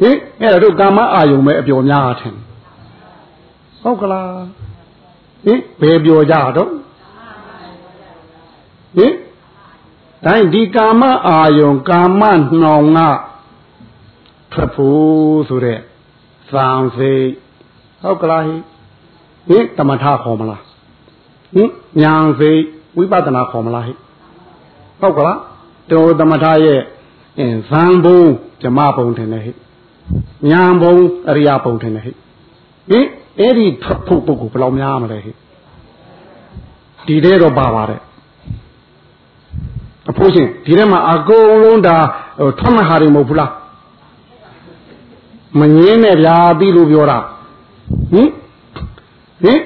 ဟိအဲ့တော့တို့ကာမအာယုန်ပဲအပျော်များထင်ဟုတ်ကလားဟိဘယ်ပြောကြတော့ဟိတိုင်းဒီကာမအာယုံကာမနှောင်ကထွက်ဖို့ဆိုတဲ့သံစိတ် ဟုတ်ကလားဟိဟိတမထခေါ်မလားဟင်ညာစိတ်ဝိပဿနာခေါ်မလားဟဲ့ဟုတ်ကလားတောသမထရဲ့အင်းဇံဘုံဇမဘုံထင်တယ်ဟဲ့ညာဘုံအရိယာဘုံထင်တယ်ဟဲ့ဟင်အဲ့ဒီဖို့ပုဂ္ဂိုလ်ဘယ်လောက်များမလဲဟဲ့ဒီတဲ့တော့ပါပါတယ်အဖိုးရှင်ဒီထဲမှာအကုန်လုံးဒါဟိုထွက်မဟာတွေမဟုတ်ဘူးလားမငင်းနဲ့ဗျာပြီးလို့ပြောတာ ဟင်ဟင်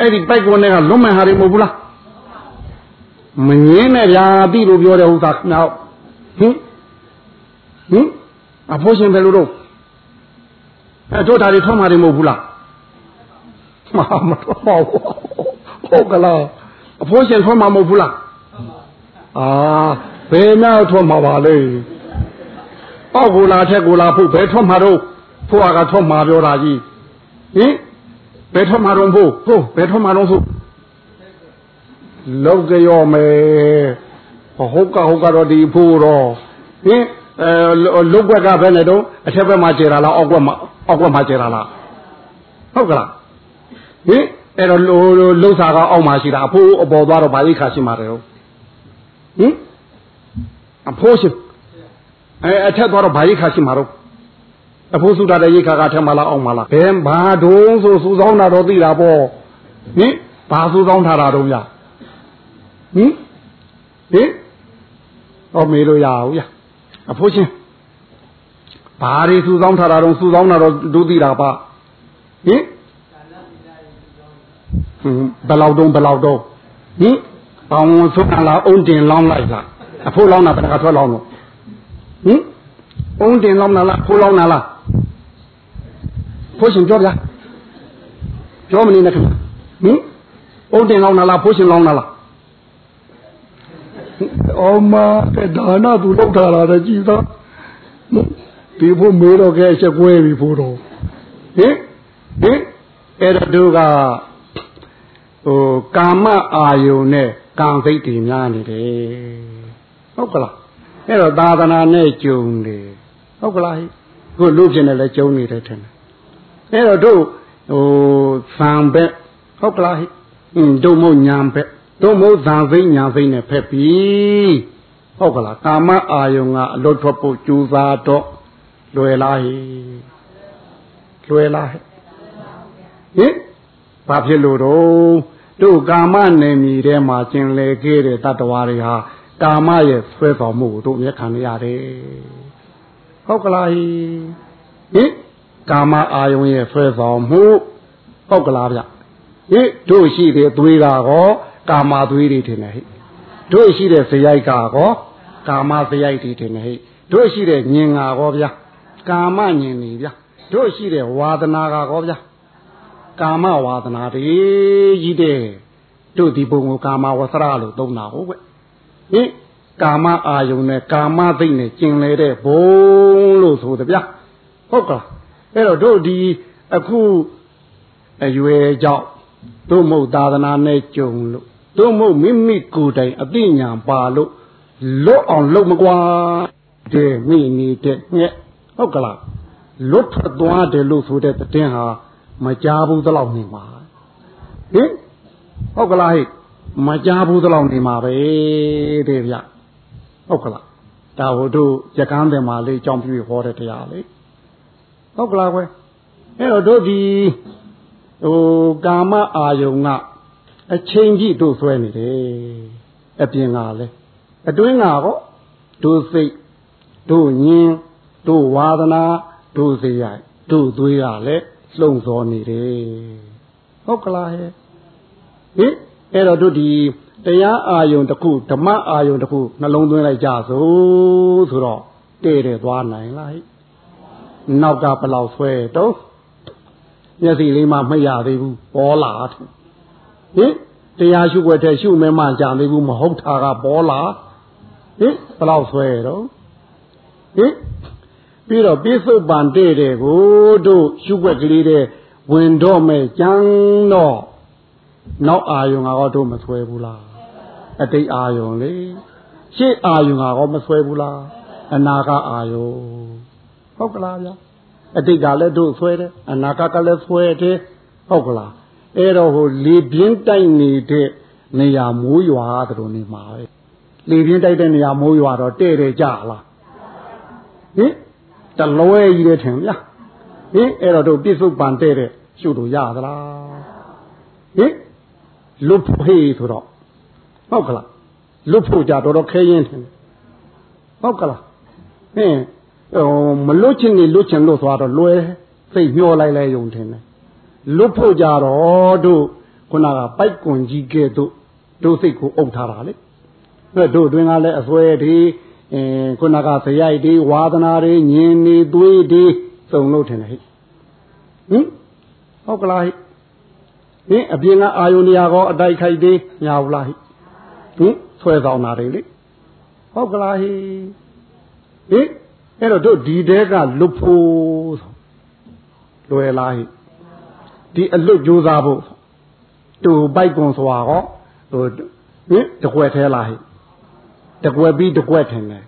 အဲ့ဒီပိုက်ကွန်တွေကလွတ်မဲ့ဟာတွေမဟုတ်ဘူးလားမငင်းနဲ့ဗျာပြီးလို့ပြောတဲ့ဥစ္စာနောက်ဟင်ဟင်အဖိုးရှင်ဘယ်လိုတော့အဲ့တို့ဒါတွေထွက်မှာတွေမဟုတ်ဘူးလားမမထွက်ပါဘူးဟုတ်ကလားအဖိုးရှင်ထွက်မှာမဟုတ်ဘူးလားအာဘယ်များထွက်မှာပါလဲအောက်ကိုလာထက်ကိုလာဖို့ဘယ်ထွက်မှာတော့ ဖို့ကထွက်မှာပြောတာကြီးဟင်ဘယ်ထွက်မှာတော့ဖို့ဖို့ဘယ်ထွက်မှာတော့ဖို့လောကရောမယ်ဟုတ်ကဟုတ်ကတော့ဒီဖို့တော့ဟင်အဲလုတ်ွက်ကဘယ်နဲ့တော့အထက်ဘက်မှာကျေတာလားအောက်ွက်မှာအောက်ွက်မှာကျေတာလားဟုတ်ကလားဟင်အဲ့တော့လှုပ်စာကအောက်မှာရှိတာအဖိုးအပေါ်သွားတော့ဗာလိခါရှိမှာတယ်ဟင်အဖိုးရှိအဲအထက်သွားတော့ဗာလိခါရှိမှာတော့ အဖိုးစုတာတဲ့ရိခါကထက်မှာလားအောက်မှာလားဘယ်ဘာဒုံဆိုစူဆောင်းတာတော့သိတာပေါ့ဟင်ဘာစူဆောင်းထားတာတော့ရဟင်ဟင်ဟောမေးလို့ရအောင်ရအဖိုးချင်းဘာတွေစူဆောင်းထားတာတော့စူဆောင်းတာတော့ဒုသိတာပါဟင်ဘယ်လောက်တုံးဘယ်လောက်တုံးဟင်ဘောင်ဝင်ဆုံးလာအုံတင်လောင်းလိုက်လားအဖိုးလောင်းတာဘယ်ကထွက်လောင်းတော့ဟင်အုံတင်လောင်းလာလားဖိုးလောင်းလာလား ဖိုးရှင်ပြောဗျာပြောမနေနဲ့ခင်ဗျဟင်အုံတင်လောင်းလာလားဖိုးရှင်လောင်းလာလားအော်မတဲ့ဒါနသူလောက်တာလားကြည်သားဒီဖို့မေးတော့ခဲ့ချက်ကွဲပြီဖို့တော့ဟင်ဟင်အဲ့တော့သူကဟိုကာမအာယုန်နဲ့ကံစိတ်တွေများနေတယ်ဟုတ်ကလားအဲ့တော့သာသနာနဲ့ကြုံတယ်ဟုတ်ကလားခုလူဖြစ်နေလဲကြုံနေတယ်ထင်တယ် အဲ့တော့တို့ဟိုသံဘက်ဟုတ်ကလားဟင်းတို့မို့ညာဘက်တို့မို့သံစိတ်ညာစိတ်နဲ့ဖက်ပြီဟုတ်ကလားကာမအာယုံကအလွတ်ထွက်ဖို့ကြိုးစားတော့လွယ်လားဟိလွယ်လားဟင်ဘာဖြစ်လို့တော့တို့ကာမနယ်မြေထဲမှာကျင်လည်ခဲ့တဲ့တတ္တဝါတွေဟာကာမရဲ့ဆွဲဆောင်မှုကိုတို့မျက်ခံရတယ်ဟုတ်ကလားဟင် ကာမအာယုံရဲ့ဆွဲဆောင်မှုဟုတ်ကလားဗျဟိတို့ရှိတဲ့သွေးကကောကာမသွေးတွေထင်တယ်ဟိတို့ရှိတဲ့ဇယိုက်ကကောကာမဇယိုက်တွေထင်တယ်ဟိတို့ရှိတဲ့ညင်ငါကောဗျာကာမညင်နေဗျာတို့ရှိတဲ့ဝါဒနာကကောဗျာကာမဝါဒနာတွေကြီးတဲ့တို့ဒီပုံကိုကာမဝဆရလို့သုံးတာဟုတ်ကွဟင်ကာမအာယုန်နဲ့ကာမသိနဲ့ကျင်လေတဲ့ဘုံလို့ဆိုတဲ့ဗျဟုတ်ကလား အဲ့တော့တို့ဒီအခုအရွယ်ကြောင့်တို့မဟုတ်သာသနာနဲ့ကြုံလို့တို့မဟုတ်မိမိကိုယ်တိုင်အသိဉာဏ်ပါလို့လွတ်အောင်လုပ်မကွာတဲ့မိနေတဲ့ငှက်ဟုတ်ကလားလွတ်ထွက်သွားတယ်လို့ဆိုတဲ့တဲ့င်းဟာမကြားဘူးသလောက်နေမှာဟင်ဟုတ်ကလားဟိမကြားဘူးသလောက်နေမှာပဲတဲ့ဗျဟုတ်ကလားဒါဟိုတို့ရကန်းတယ်မှာလေးကြောင်းပြည့်ဟောတဲ့တရားလေ ဟုတ်ကလားကွယ်အဲ့တော့တို့ဒီဟိုကာမအာယုံကအချိန်ကြီးတို့ဆွဲနေတယ်အပြင်ကလည်းအတွင်းကတော့တို့စိတ်တို့ညင်းတို့ဝါဒနာတို့စေရတို့သွေးရလည်းလှုံ့ဆော်နေတယ်ဟုတ်ကလားဟဲ့ဟင်အဲ့တော့တို့ဒီတရားအာယုံတစ်ခုဓမ္မအာယုံတစ်ခုနှလုံးသွင်းလိုက်ကြစို့ဆိုတော့တည့်တယ်သွားနိုင်လားဟဲ့ နောက်ကဘလောက်ဆွဲတော့မျက်စိလေးမှမရသေးဘူးပေါ်လာဟင်တရားရှုွက်တဲ့ရှုမဲမှကြာသေးဘူးမဟုတ်တာကပေါ်လာဟင်ဘလောက်ဆွဲတော့ဟင်ပြီးတော့ပိစုပန်တဲ့တဲ့ကိုတို့ရှုွက်ကလေးတဲ့ဝင်တော့မဲ့ကြမ်းတော့နောက်အာယုံကတော့တို့မဆွဲဘူးလားအတိတ်အာယုံလေရှေ့အာယုံကတော့မဆွဲဘူးလားအနာကအာယုံ ဟုတ်ကလားဗျာအတိတ်ကလည်းတို့ဆွဲတယ်အနာကကလည်းဆွဲတယ်ဟုတ်ကလားအဲ့တော့ဟိုလေပြင်းတိုက်နေတဲ့နေရာမိုးရွာသလိုနေမှာပဲလေပြင်းတိုက်တဲ့နေရာမိုးရွာတော့တဲ့တယ်ကြလားဟင်တလွဲကြီးတယ်ထင်ဗျာဟင်အဲ့တော့တို့ပြစ္ဆုတ်ပန်တဲ့တဲ့ရှုလို့ရသလားဟင်လွတ်ဖေးဆိုတော့ဟုတ်ကလားလွတ်ဖို့ကြတော်တော်ခဲရင်ထင်ဟုတ်ကလားဟင်ဟို မလွတ်ချင်နေလွတ်ချင်လို့ဆိုတော့လွယ်စိတ်ညှောလိုက်လဲယုံထင်တယ်လွတ်ဖို့ကြတော့တို့ခုနကပိုက်ကွန်ကြီးကဲ့သို့တို့စိတ်ကိုအုပ်ထားတာလေအဲ့တို့တွင်ကလည်းအစွဲတွေအင်းခုနကဇယိုက်တွေဝါသနာတွေညင်နေသွေးတွေစုံလို့ထင်တယ်ဟိဟင်ဟုတ်ကလားဟိဟင်အပြင်ကအာယုန်ရာကောအတိုက်ခိုက်သေးညာဘူးလားဟိဟင်ဆွဲဆောင်တာတွေလေဟုတ်ကလားဟိဟင် အဲ့တော့တို့ဒီတဲကလွတ်ဖို့ဆိုလွယ်လားဟိဒီအလွတ်ကြိုးစားဖို့တူပိုက်ကွန်စွာဟောဟိုဟင်တကွက်သေးလားဟိတကွက်ပြီးတကွက်ထင်တယ်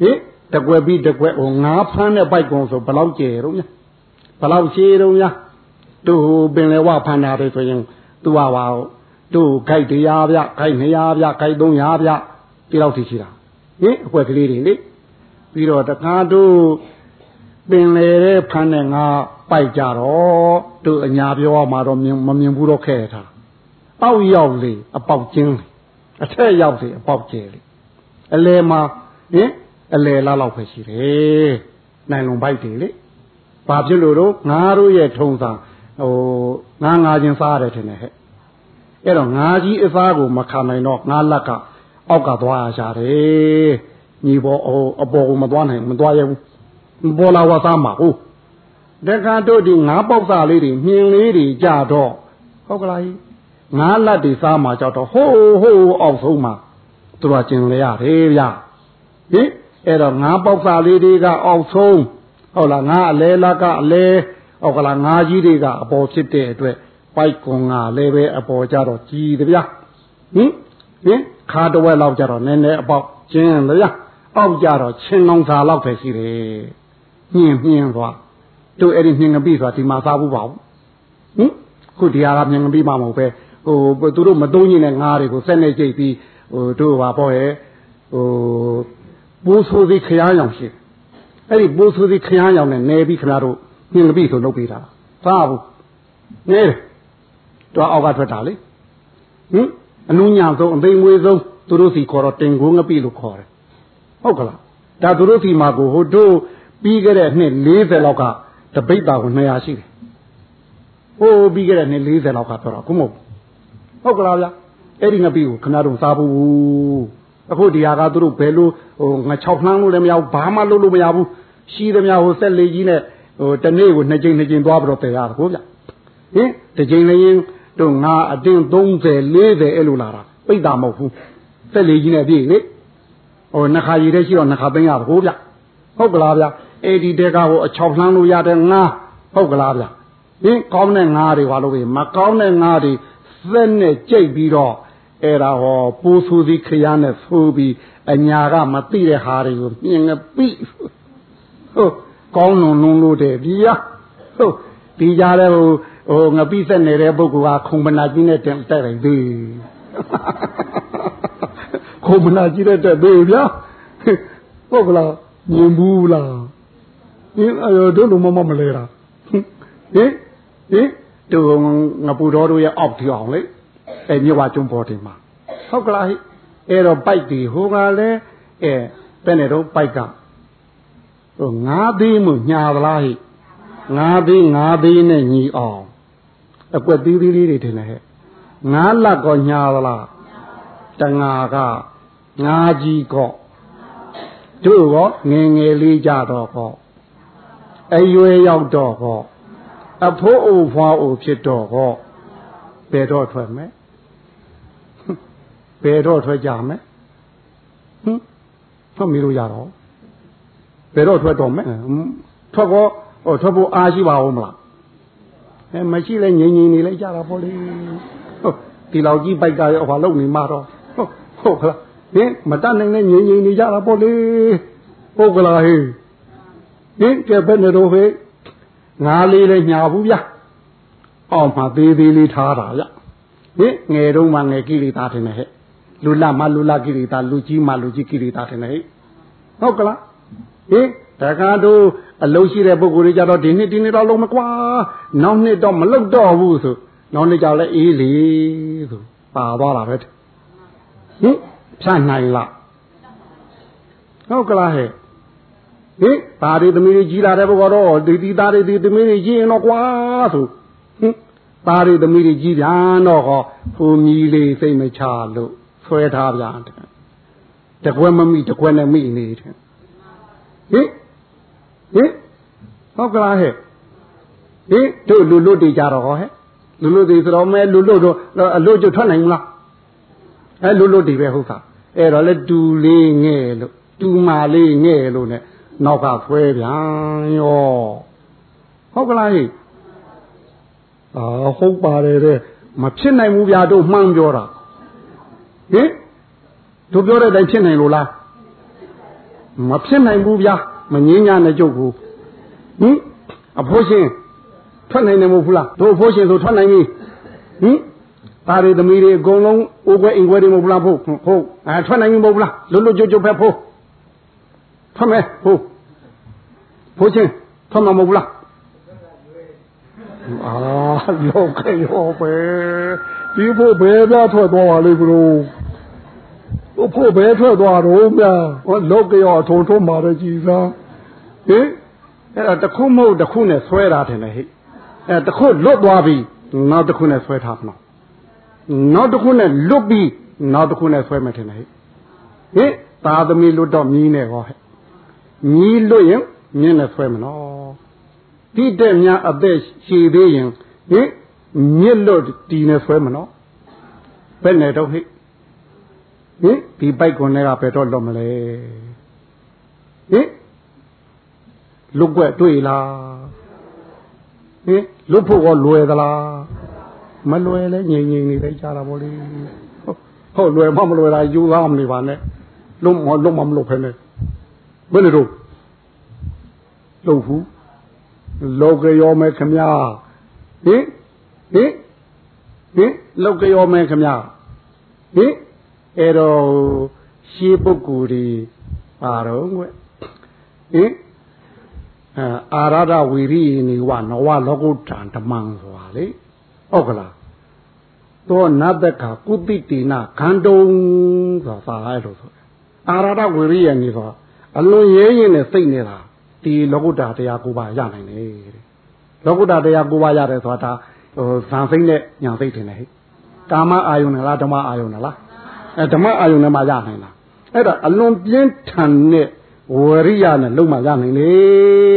ဟင်တကွက်ပြီးတကွက်ဟိုငါးဖမ်းတဲ့ပိုက်ကွန်ဆိုဘယ်လောက်ကျယ်တော့ညာဘယ်လောက်ရှည်တော့ညာသူပင်လေဝဖန်တာတွေဆိုရင်သူကပါသူခိုက်တရားဗျခိုက်200ဗျခိုက်300ဗျဒီလောက်ထိရှိတာဟင်အကွက်ကလေးတွေလေ ပြီးတော့တကားတို့ပင်လေတဲ့ဖန်တဲ့ငါပိုက်ကြတော့သူအညာပြောမှတော့မမြင်ဘူးတော့ခဲ့တာအောက်ရောက်လေအပေါက်ကျင်းလေအထက်ရောက်လေအပေါက်ကျဲလေအလဲမှာဟင်အလဲလားလောက်ပဲရှိတယ်နိုင်လုံပိုက်တယ်လေဘာဖြစ်လို့တော့ငါတို့ရဲ့ထုံးစံဟိုငါငါချင်းစားရတယ်ထင်တယ်ဟဲ့အဲ့တော့ငါကြီးအစားကိုမခံနိုင်တော့ငါလက်ကအောက်ကသွားရရှာတယ် ညီဘောဟိုအပေါ်ကိုမသွားနိုင်မသွားရဘူးပေါ်လာဝစားမှာဟုတ်တခါတို့ဒီငါးပေါက်စားလေးတွေမြင်လေးတွေကြတော့ဟုတ်ကလားကြီးငါးလက်တွေစားမှာကြောက်တော့ဟိုးဟိုးအောက်ဆုံးမှာသူကကျင်လေရတယ်ဗျဟင်အဲ့တော့ငါးပေါက်စားလေးတွေကအောက်ဆုံးဟုတ်လားငါအလဲလကအလဲဟုတ်ကလားငါးကြီးတွေကအပေါ်ဖြစ်တဲ့အတွက်ပိုက်ကွန်ကလည်းပဲအပေါ်ကြတော့ကြီးတယ်ဗျဟင်ဟင်ခါတဝက်လောက်ကြတော့နည်းနည်းအပေါက်ကျင်းတယ်ဗျ အောက်ကြတော့ချင်းလောင်စာလောက်ပဲရှိတယ်ညင်ညင်သွားတို့အဲ့ဒီညင်ငပိဆိုတာဒီမှာစားဘူးပါဘူးဟင်ခုဒီဟာကညင်ငပိမှမဟုတ်ပဲဟိုသူတို့မသုံးညင်တဲ့ငါးတွေကိုစက်နဲ့ကြိတ်ပြီးဟိုတို့ပါပေါ့ရဲ့ဟိုပိုးဆိုးစီခရမ်းရောင်ရှိအဲ့ဒီပိုးဆိုးစီခရမ်းရောင်နဲ့နေပြီးခင်ဗျားတို့ညင်ငပိဆိုလုပ်ပေးတာစားဘူးနေတယ်တော့အောက်ကထွက်တာလေဟင်အနုညာဆုံးအသိငွေဆုံးသူတို့စီခေါ်တော့တင်ကိုငပိလို့ခေါ်တယ် ဟုတ်ကလားဒါသူတို့စီမှာကိုဟိုတို့ပြီးခဲ့တဲ့နှစ်40လောက်ကတပိတ်တာကို200ရှိတယ်ဟိုပြီးခဲ့တဲ့နှစ်40လောက်ကပြောတော့ခုမဟုတ်ဟုတ်ကလားဗျအဲ့ဒီငပိကိုခဏတော့စားဘူးအခုဒီဟာကသူတို့ဘယ်လိုဟိုငါ6နှမ်းလို့လည်းမရဘူးဘာမှလုပ်လို့မရဘူးရှိသမျှဟိုဆက်လေးကြီးနဲ့ဟိုတနေ့ကိုနှစ်ကြိမ်နှစ်ကြိမ်သွားပြီးတော့တည်ရတယ်ကိုဗျဟင်တစ်ကြိမ်လည်းတို့ငါအတင်း30 40အဲ့လိုလာတာပိတ်တာမဟုတ်ဘူးဆက်လေးကြီးနဲ့ပြည့်လေ ဟိုနှခါရည်တဲ့ရှိတော့နှခါသိမ်းရပါကိုဗျဟုတ်ကလားဗျအဲ့ဒီတဲကဟိုအချောက်လှမ်းလို့ရတဲ့ငါဟုတ်ကလားဗျဟင်ကောင်းတဲ့ငါတွေဘာလို့ပဲမကောင်းတဲ့ငါတွေစက်နဲ့ကြိတ်ပြီးတော့အဲ့ဒါဟောပိုးဆူသည်ခရမ်းနဲ့ဆိုးပြီးအညာကမသိတဲ့ဟာတွေကိုမြင်ငပိဟုတ်ကောင်းလုံးလုံးလို့တဲ့ဒီရဟုတ်ဒီကြတဲ့ဟိုဟိုငပိဆက်နေတဲ့ပုဂ္ဂိုလ်ကခုံမနာကြီးနဲ့တက်တက်လိုက်သေး ခုံမနာကြီးနဲ့တက်သေးဗျာဟုတ်ကလားမြင်ဘူးလားအင်းအရောတို့လုံးမမလဲတာဟင်ဟင်တို့ငပူတော်တို့ရဲ့အောက်ထီအောင်လေအဲမြဝကျုံပေါ်တင်မှာဟုတ်ကလားဟိအဲ့တော့ပိုက်ဒီဟိုကလည်းအဲဘယ်နဲ့တော့ပိုက်ကဟိုငါးသေးမှုညာသလားဟိငါးသေးငါးသေးနဲ့ညီအောင်အကွက်သေးသေးလေးတွေတင်တယ်ဟဲ့ငါးလက်ကောညာသလားတငါက ငါးကြီးကောတို့ရောငယ်ငယ်လေးကြတော့ကောအရွယ်ရောက်တော့ကောအဖိုးအိုဖွားအိုဖြစ်တော့ကောဘယ်တော့ထွက်မယ်ဘယ်တော့ထွက်ကြမယ်ဟင်ထွက်မလို့ရတော့ဘယ်တော့ထွက်တော့မယ်ထွက်ကောဟောထွက်ဖို့အားရှိပါဦးမလားအဲမရှိလဲငြိမ်ငြိမ်နေလိုက်ကြတာပေါ့လေဟုတ်ဒီလောက်ကြီးပိုက်ကရောဟောလုံနေမှာတော့ဟုတ်ဟုတ်ခလား ဟင်မတတ်နိုင်နဲ့ငြိမ်ငြိမ်နေကြတာပေါ့လေဟုတ်ကလားဟေးဟင်ကဲဘယ်နဲ့တော့ဟေးငါလေးလည်းညာဘူးဗျအောက်မှာသေးသေးလေးထားတာဗျဟင်ငယ်တော့မှငယ်ကိလေသာတင်နေဟဲ့လူလမလူလကိလေသာလူကြီးမှလူကြီးကိလေသာတင်နေဟဲ့ဟုတ်ကလားဟင်တခါတို့အလုံးရှိတဲ့ပုဂ္ဂိုလ်တွေကြတော့ဒီနှစ်ဒီနှစ်တော့လုံးမကွာနောက်နှစ်တော့မလုတ်တော့ဘူးဆိုနောက်နှစ်ကြောင်လဲအေးလေဆိုပါသွားတာပဲဟင် ဖြတ်နိုင်လားဟုတ်ကလားဟဲ့ဟင်ဒါတွေသမီးတွေကြီးလာတဲ့ဘုကတော့ဒီဒီသားတွေဒီသမီးတွေကြီးရင်တော့ကွာဆိုဟင်သားတွေသမီးတွေကြီးပြန်တော့ဟောဖူမီလေးစိတ်မချလို့ဆွဲထားပြန်တယ်တကွဲမမိတကွဲနဲ့မိနေတယ်ဟင်ဟင်ဟုတ်ကလားဟဲ့ဟင်တို့လူလွတ်တွေကြတော့ဟောဟဲ့လူလွတ်တွေဆိုတော့မဲလူလွတ်တော့အလွတ်ကျွတ်ထွက်နိုင်မလား အဲလူလွတ်တွေပဲဟုတ်တာအဲ့တော့လေတူလေးငဲ့လို့တူမာလေးငဲ့လို့ ਨੇ နောက်ကဖွဲပြန်ရောဟုတ်ကလားဟိအာဟုတ်ပါတယ်တဲ့မဖြစ်နိုင်ဘူးဗျာတို့မှန်းပြောတာဟင်တို့ပြောတဲ့အတိုင်းဖြစ်နိုင်လို့လားမဖြစ်နိုင်ဘူးဗျာမငင်းညာနဲ့ကြုတ်ဘူးဟင်အဖိုးရှင်ထွက်နိုင်တယ်မဟုတ်ဘူးလားတို့အဖိုးရှင်ဆိုထွက်နိုင်ပြီဟင် သားတွေသမီးတွေအကုန်လုံးအိုးခွဲအိမ်ခွဲတွေမဟုတ်ဘူးလားဖို့ဟုတ်အဲထွက်နိုင်ပြီမဟုတ်ဘူးလားလွတ်လွတ်ကျွတ်ကျွတ်ပဲဖို့ထွက်မယ်ဟုတ်ဖိုးချင်းထွက်မှာမဟုတ်ဘူးလားအာလောကရောပဲဒီဖို့ဘယ်ပြထွက်သွားပါလိမ့်ဘလို့ဘုဖို့ဘယ်ထွက်သွားတော့မြာဟောလောကရောထုံထုံမာရကြည်စားဟင်အဲ့ဒါတခုမဟုတ်တခုနဲ့ဆွဲတာတယ်လေဟိအဲတခုလွတ်သွားပြီနောက်တခုနဲ့ဆွဲထားမလို့ နောက်တခုနဲ့လွတ်ပြီးနောက်တခုနဲ့ဆွဲမယ်ထင်တယ်ဟိဟင်သာသမီလွတ်တော့မြည်နေဟောဟဲ့မြည်လွတ်ရင်မြင်းနဲ့ဆွဲမနော်တိတဲ့များအသက်ရှည်သေးရင်ဟင်မြစ်လွတ်တီနဲ့ဆွဲမနော်ဘယ်နဲ့တော့ဟိဟင်ဒီပိုက်ကွန်တွေကဘယ်တော့လွတ်မလဲဟင်လွတ်ွက်တွေ့လားဟင်လွတ်ဖို့ကလွယ်သလား မလွယ်လဲငြိမ်ငြိမ်နေလိုက်ကြတာဗောလေဟုတ်လွယ်မမလွယ်တာယူသားမနေပါနဲ့လုံးမလုံးမမလို့ဖဲနဲ့ဘယ်လိုတော့လုံဘူးလောကရောမယ်ခမညာဟင်ဟင်ဟင်လောကရောမယ်ခမညာဟင်အဲ့တော့ရှေးပုဂ္ဂိုလ်တွေပါတော့ကွဟင်အာရဒဝီရိနေဝနဝလောကုတ္တံဓမ္မံဆိုတာလေ ဟုတ်ကလားသောနတ္တကကုတိတိနာခန္တုံဆိုတာအဲ့လိုဆိုအာရဒဝီရိယနေဆိုအလွန်ရဲရင်နဲ့စိတ်နေတာဒီလောကုတ္တတရားကိုပါရနိုင်တယ်တဲ့လောကုတ္တတရားကိုပါရတယ်ဆိုတာဟိုဇန်စိတ်နဲ့ညာစိတ်ထင်တယ်ဟဲ့ကာမအာယုန်လားဓမ္မအာယုန်လားအဲဓမ္မအာယုန်နဲ့မှရနိုင်လားအဲ့ဒါအလွန်ပြင်းထန်တဲ့ဝရိယနဲ့လုံးမှရနိုင်လေ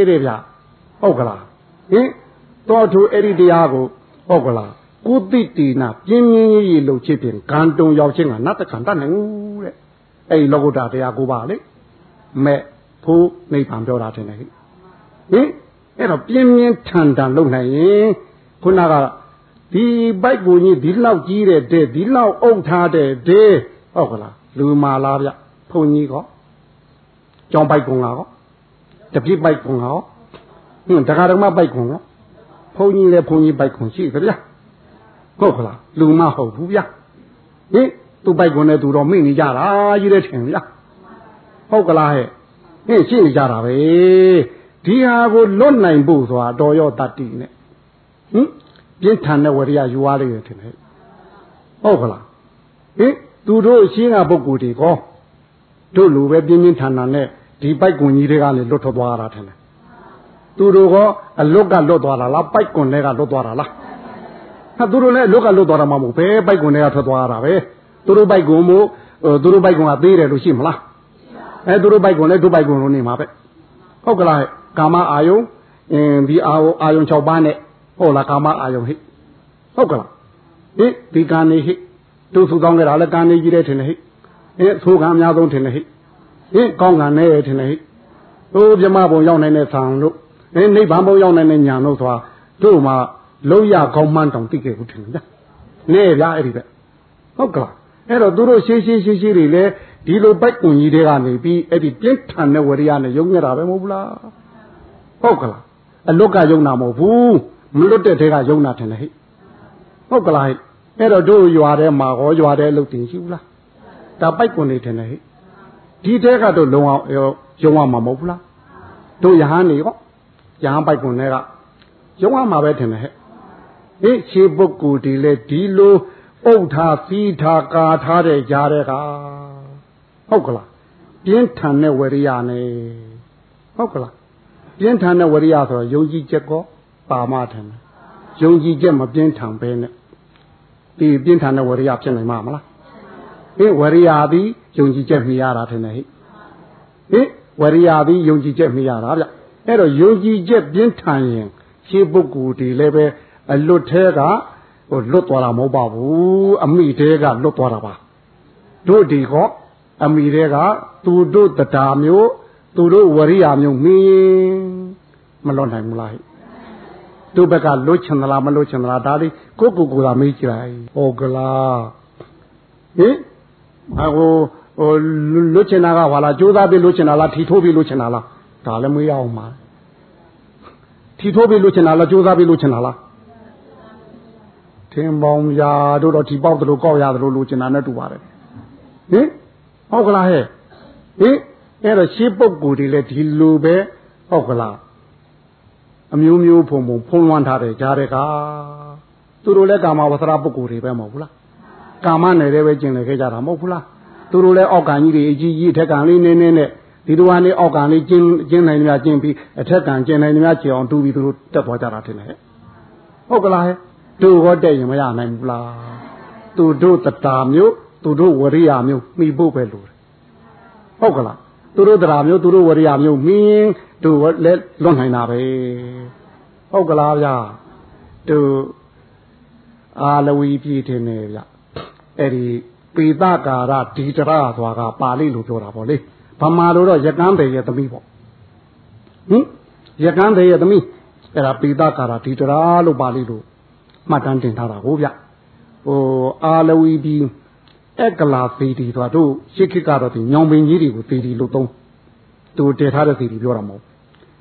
တဲ့ဗျဟုတ်ကလားဟင်တော့သူအဲ့ဒီတရားကို ဟုတ်ကလားကုတိတိနာပြင်းပြင်းကြီးကြီးလှုပ်ချစ်ဖြင့်ဂန်တုံရောက်ခြင်းကနတ်တခံတတ်နိုင်ဘူးတဲ့အဲ့ဒီလောကုတ္တတရားကိုပါလေမဲ့ဖိုးနိဗ္ဗာန်ပြောတာတင်တယ်ဟင်အဲ့တော့ပြင်းပြင်းထန်ထန်လုပ်နိုင်ရင်ခုနကဒီပိုက်ကိုကြီးဒီလောက်ကြီးတဲ့တဲ့ဒီလောက်အုပ်ထားတဲ့တဲ့ဟုတ်ကလားလူမာလားဗျဖုန်ကြီးကောကြောင်ပိုက်ကုံလားကောတပြစ်ပိုက်ကုံလားကောဟင်းတခါတခါပိုက်ကုံလား ဖုန်ကြီးလည်းဖုန်ကြီးပိုက်ကုံရှိကြဗျဟုတ်ကလားလူမဟုတ်ဘူးဗျဟင်သူပိုက်ကုံနဲ့သူတော့မိနေကြတာကြီးတဲ့ထင်ဗျဟုတ်ကလားဟဲ့ဟင်းရှိနေကြတာပဲဒီဟာကိုလွတ်နိုင်ဖို့ဆိုတာတော်ရောတတ္တိနဲ့ဟင်ပြင်းထန်တဲ့ဝရိယယူသွားလိမ့်မယ်ထင်တယ်ဟုတ်ကလားဟင်သူတို့ရှင်းကပုဂ္ဂိုလ်တွေကောတို့လူပဲပြင်းပြင်းထန်ထန်နဲ့ဒီပိုက်ကွန်ကြီးတွေကနေလွတ်ထွက်သွားတာထင်တယ် သူတို့ကအလွတ်ကလွတ်သွားတာလားပိုက်ကွန်တွေကလွတ်သွားတာလားဟာသူတို့လည်းအလွတ်ကလွတ်သွားတာမှမဟုတ်ဘဲပိုက်ကွန်တွေကထွက်သွားတာပဲသူတို့ပိုက်ကွန်မို့သူတို့ပိုက်ကွန်ကသေးတယ်လို့ရှိမလားအဲသူတို့ပိုက်ကွန်လည်းတို့ပိုက်ကွန်လို့နေမှာပဲဟုတ်ကလားကာမအာယုံအင်းဒီအာယုံအာယုံ6ပါးနဲ့ဟုတ်လားကာမအာယုံဟိဟုတ်ကလားဟိဒီကံနေဟိတို့စုကောင်းကြတာလည်းကံနေကြီးတယ်ထင်တယ်ဟိဟိသိုးကံအများဆုံးထင်တယ်ဟိဟိကောင်းကံနေထင်တယ်ဟိတို့မြမဘုံရောက်နိုင်တဲ့ဆံတို့ ဟိနိဗ္ဗာန်ဘုံရောက်နိုင်တဲ့ညာတို့ဆိုတာတို့မှလုံးရကောင်းမှန်းတောင်သိခဲ့ဘူးထင်တယ်နေဗျာအဲ့ဒီပဲဟုတ်ကလားအဲ့တော့သူတို့ရှင်းရှင်းရှင်းရှင်းတွေလည်းဒီလိုပိုက်ကွန်ကြီးတွေကနေပြီးအဲ့ဒီပြင်းထန်တဲ့ဝရိယနဲ့ယုံရတာပဲမဟုတ်ဘူးလားဟုတ်ကလားအလွတ်ကယုံတာမဟုတ်ဘူးမလွတ်တဲ့တဲကယုံတာထင်တယ်ဟိဟုတ်ကလားအဲ့တော့တို့ရွာထဲမှာဟောရွာထဲလုတ်တင်ရှိဘူးလားဒါပိုက်ကွန်နေတယ်ဟဲ့ဒီတဲကတော့လုံအောင်ရုံအောင်မှာမဟုတ်ဘူးလားတို့ယဟန်နေရော ယဟန်ပိုက်ကွန်တွေကရုံအောင်မှာပဲထင်တယ်ဟဲ့ဟေးခြေပုတ်ကူဒီလေဒီလိုအုပ်ထားစီးထားကာထားတဲ့ကြားတဲ့ကဟုတ်ကလားပြင်းထန်တဲ့ဝရိယနဲ့ဟုတ်ကလားပြင်းထန်တဲ့ဝရိယဆိုတော့ယုံကြည်ချက်ကောပါမထင်တယ်ယုံကြည်ချက်မပြင်းထန်ပဲနဲ့ဒီပြင်းထန်တဲ့ဝရိယဖြစ်နိုင်မှာမလားဟင်ဝရိယသည်ယုံကြည်ချက်မြင်ရတာထင်တယ်ဟိဟင်ဝရိယသည်ယုံကြည်ချက်မြင်ရတာဗျ အဲ့တော့ယုံကြည်ချက်ပြင်းထန်ရင်ရှေးပုဂ္ဂိုလ်ဒီလည်းပဲအလွတ်သေးကဟိုလွတ်သွားတာမဟုတ်ပါဘူးအမိသေးကလွတ်သွားတာပါတို့ဒီကောအမိသေးကသူတို့တရားမျိုးသူတို့ဝရိယမျိုးမင်းမလွတ်နိုင်ဘူးလားဟိတို့ဘက်ကလွတ်ချင်သလားမလွတ်ချင်သလားဒါလေးကိုကိုကိုသာမေးကြလိုက်ဟုတ်ကလားဟင်ဟိုဟိုလွတ်ချင်တာကဘာလားကြိုးစားပြီးလွတ်ချင်တာလားထီထိုးပြီးလွတ်ချင်တာလား ဒါလည်းမေးရအောင်ပါထီထိုးပြီးလွတ်ချင်တာလားကြိုးစားပြီးလွတ်ချင်တာလားထင်ပေါင်းရာတို့တော့ထီပေါက်တယ်လို့ကောက်ရတယ်လို့လွတ်ချင်တာနဲ့တူပါတယ်ဟင်ဟုတ်ကလားဟဲ့ဟင်အဲ့တော့ရှေးပုဂ္ဂိုလ်တွေလည်းဒီလိုပဲဟုတ်ကလားအမျိုးမျိုးဖုံဖုံဖုံးလွှမ်းထားတယ်ကြားတဲ့ကသူတို့လည်းကာမဝဆရာပုဂ္ဂိုလ်တွေပဲမဟုတ်ဘူးလားကာမနယ်တွေပဲကျင်လည်ခဲ့ကြတာမဟုတ်ဘူးလားသူတို့လည်းအောက်ကံကြီးတွေအကြီးကြီးအထက်ကံလေးနည်းနည်းနဲ့ ဒီတို့ကနေအောက်ကံလေးကျင်းကျင်းနိုင်များကျင်းပြီးအထက်ကံကျင်းနိုင်များကျင်အောင်တူပြီးသူတို့တက်သွားကြတာထင်တယ်ဟုတ်ကလားဟဲ့တို့ဟောတက်ရင်မရနိုင်ဘူးလားသူတို့တတာမျိုးသူတို့ဝရိယမျိုးမိဖို့ပဲလို့ဟုတ်ကလားသူတို့တရားမျိုးသူတို့ဝရိယမျိုးမင်းတို့လည်းလွတ်နိုင်တာပဲဟုတ်ကလားဗျာတို့အာလဝီပြည်တင်နေဗျအဲ့ဒီပေတကာရဒီတရဆိုတာကပါဠိလိုပြောတာပေါ့လေ ဗမာလိုတော့ရကန်းပေရဲ့သမီးပေါ့ဟင်ရကန်းပေရဲ့သမီးအဲ့ဒါပေတကာရဒီတရလို့ပါဠိလိုမှတ်တမ်းတင်ထားတာဟုတ်ဗျဟိုအာလဝီပြည်အက်ကလာသေးတီဆိုတာတို့ရှစ်ခေတ်ကတော့ဒီညောင်ပင်ကြီးတွေကိုသေးတီလို့သုံးသူတည်ထားတဲ့သေးတီပြောတာမဟုတ်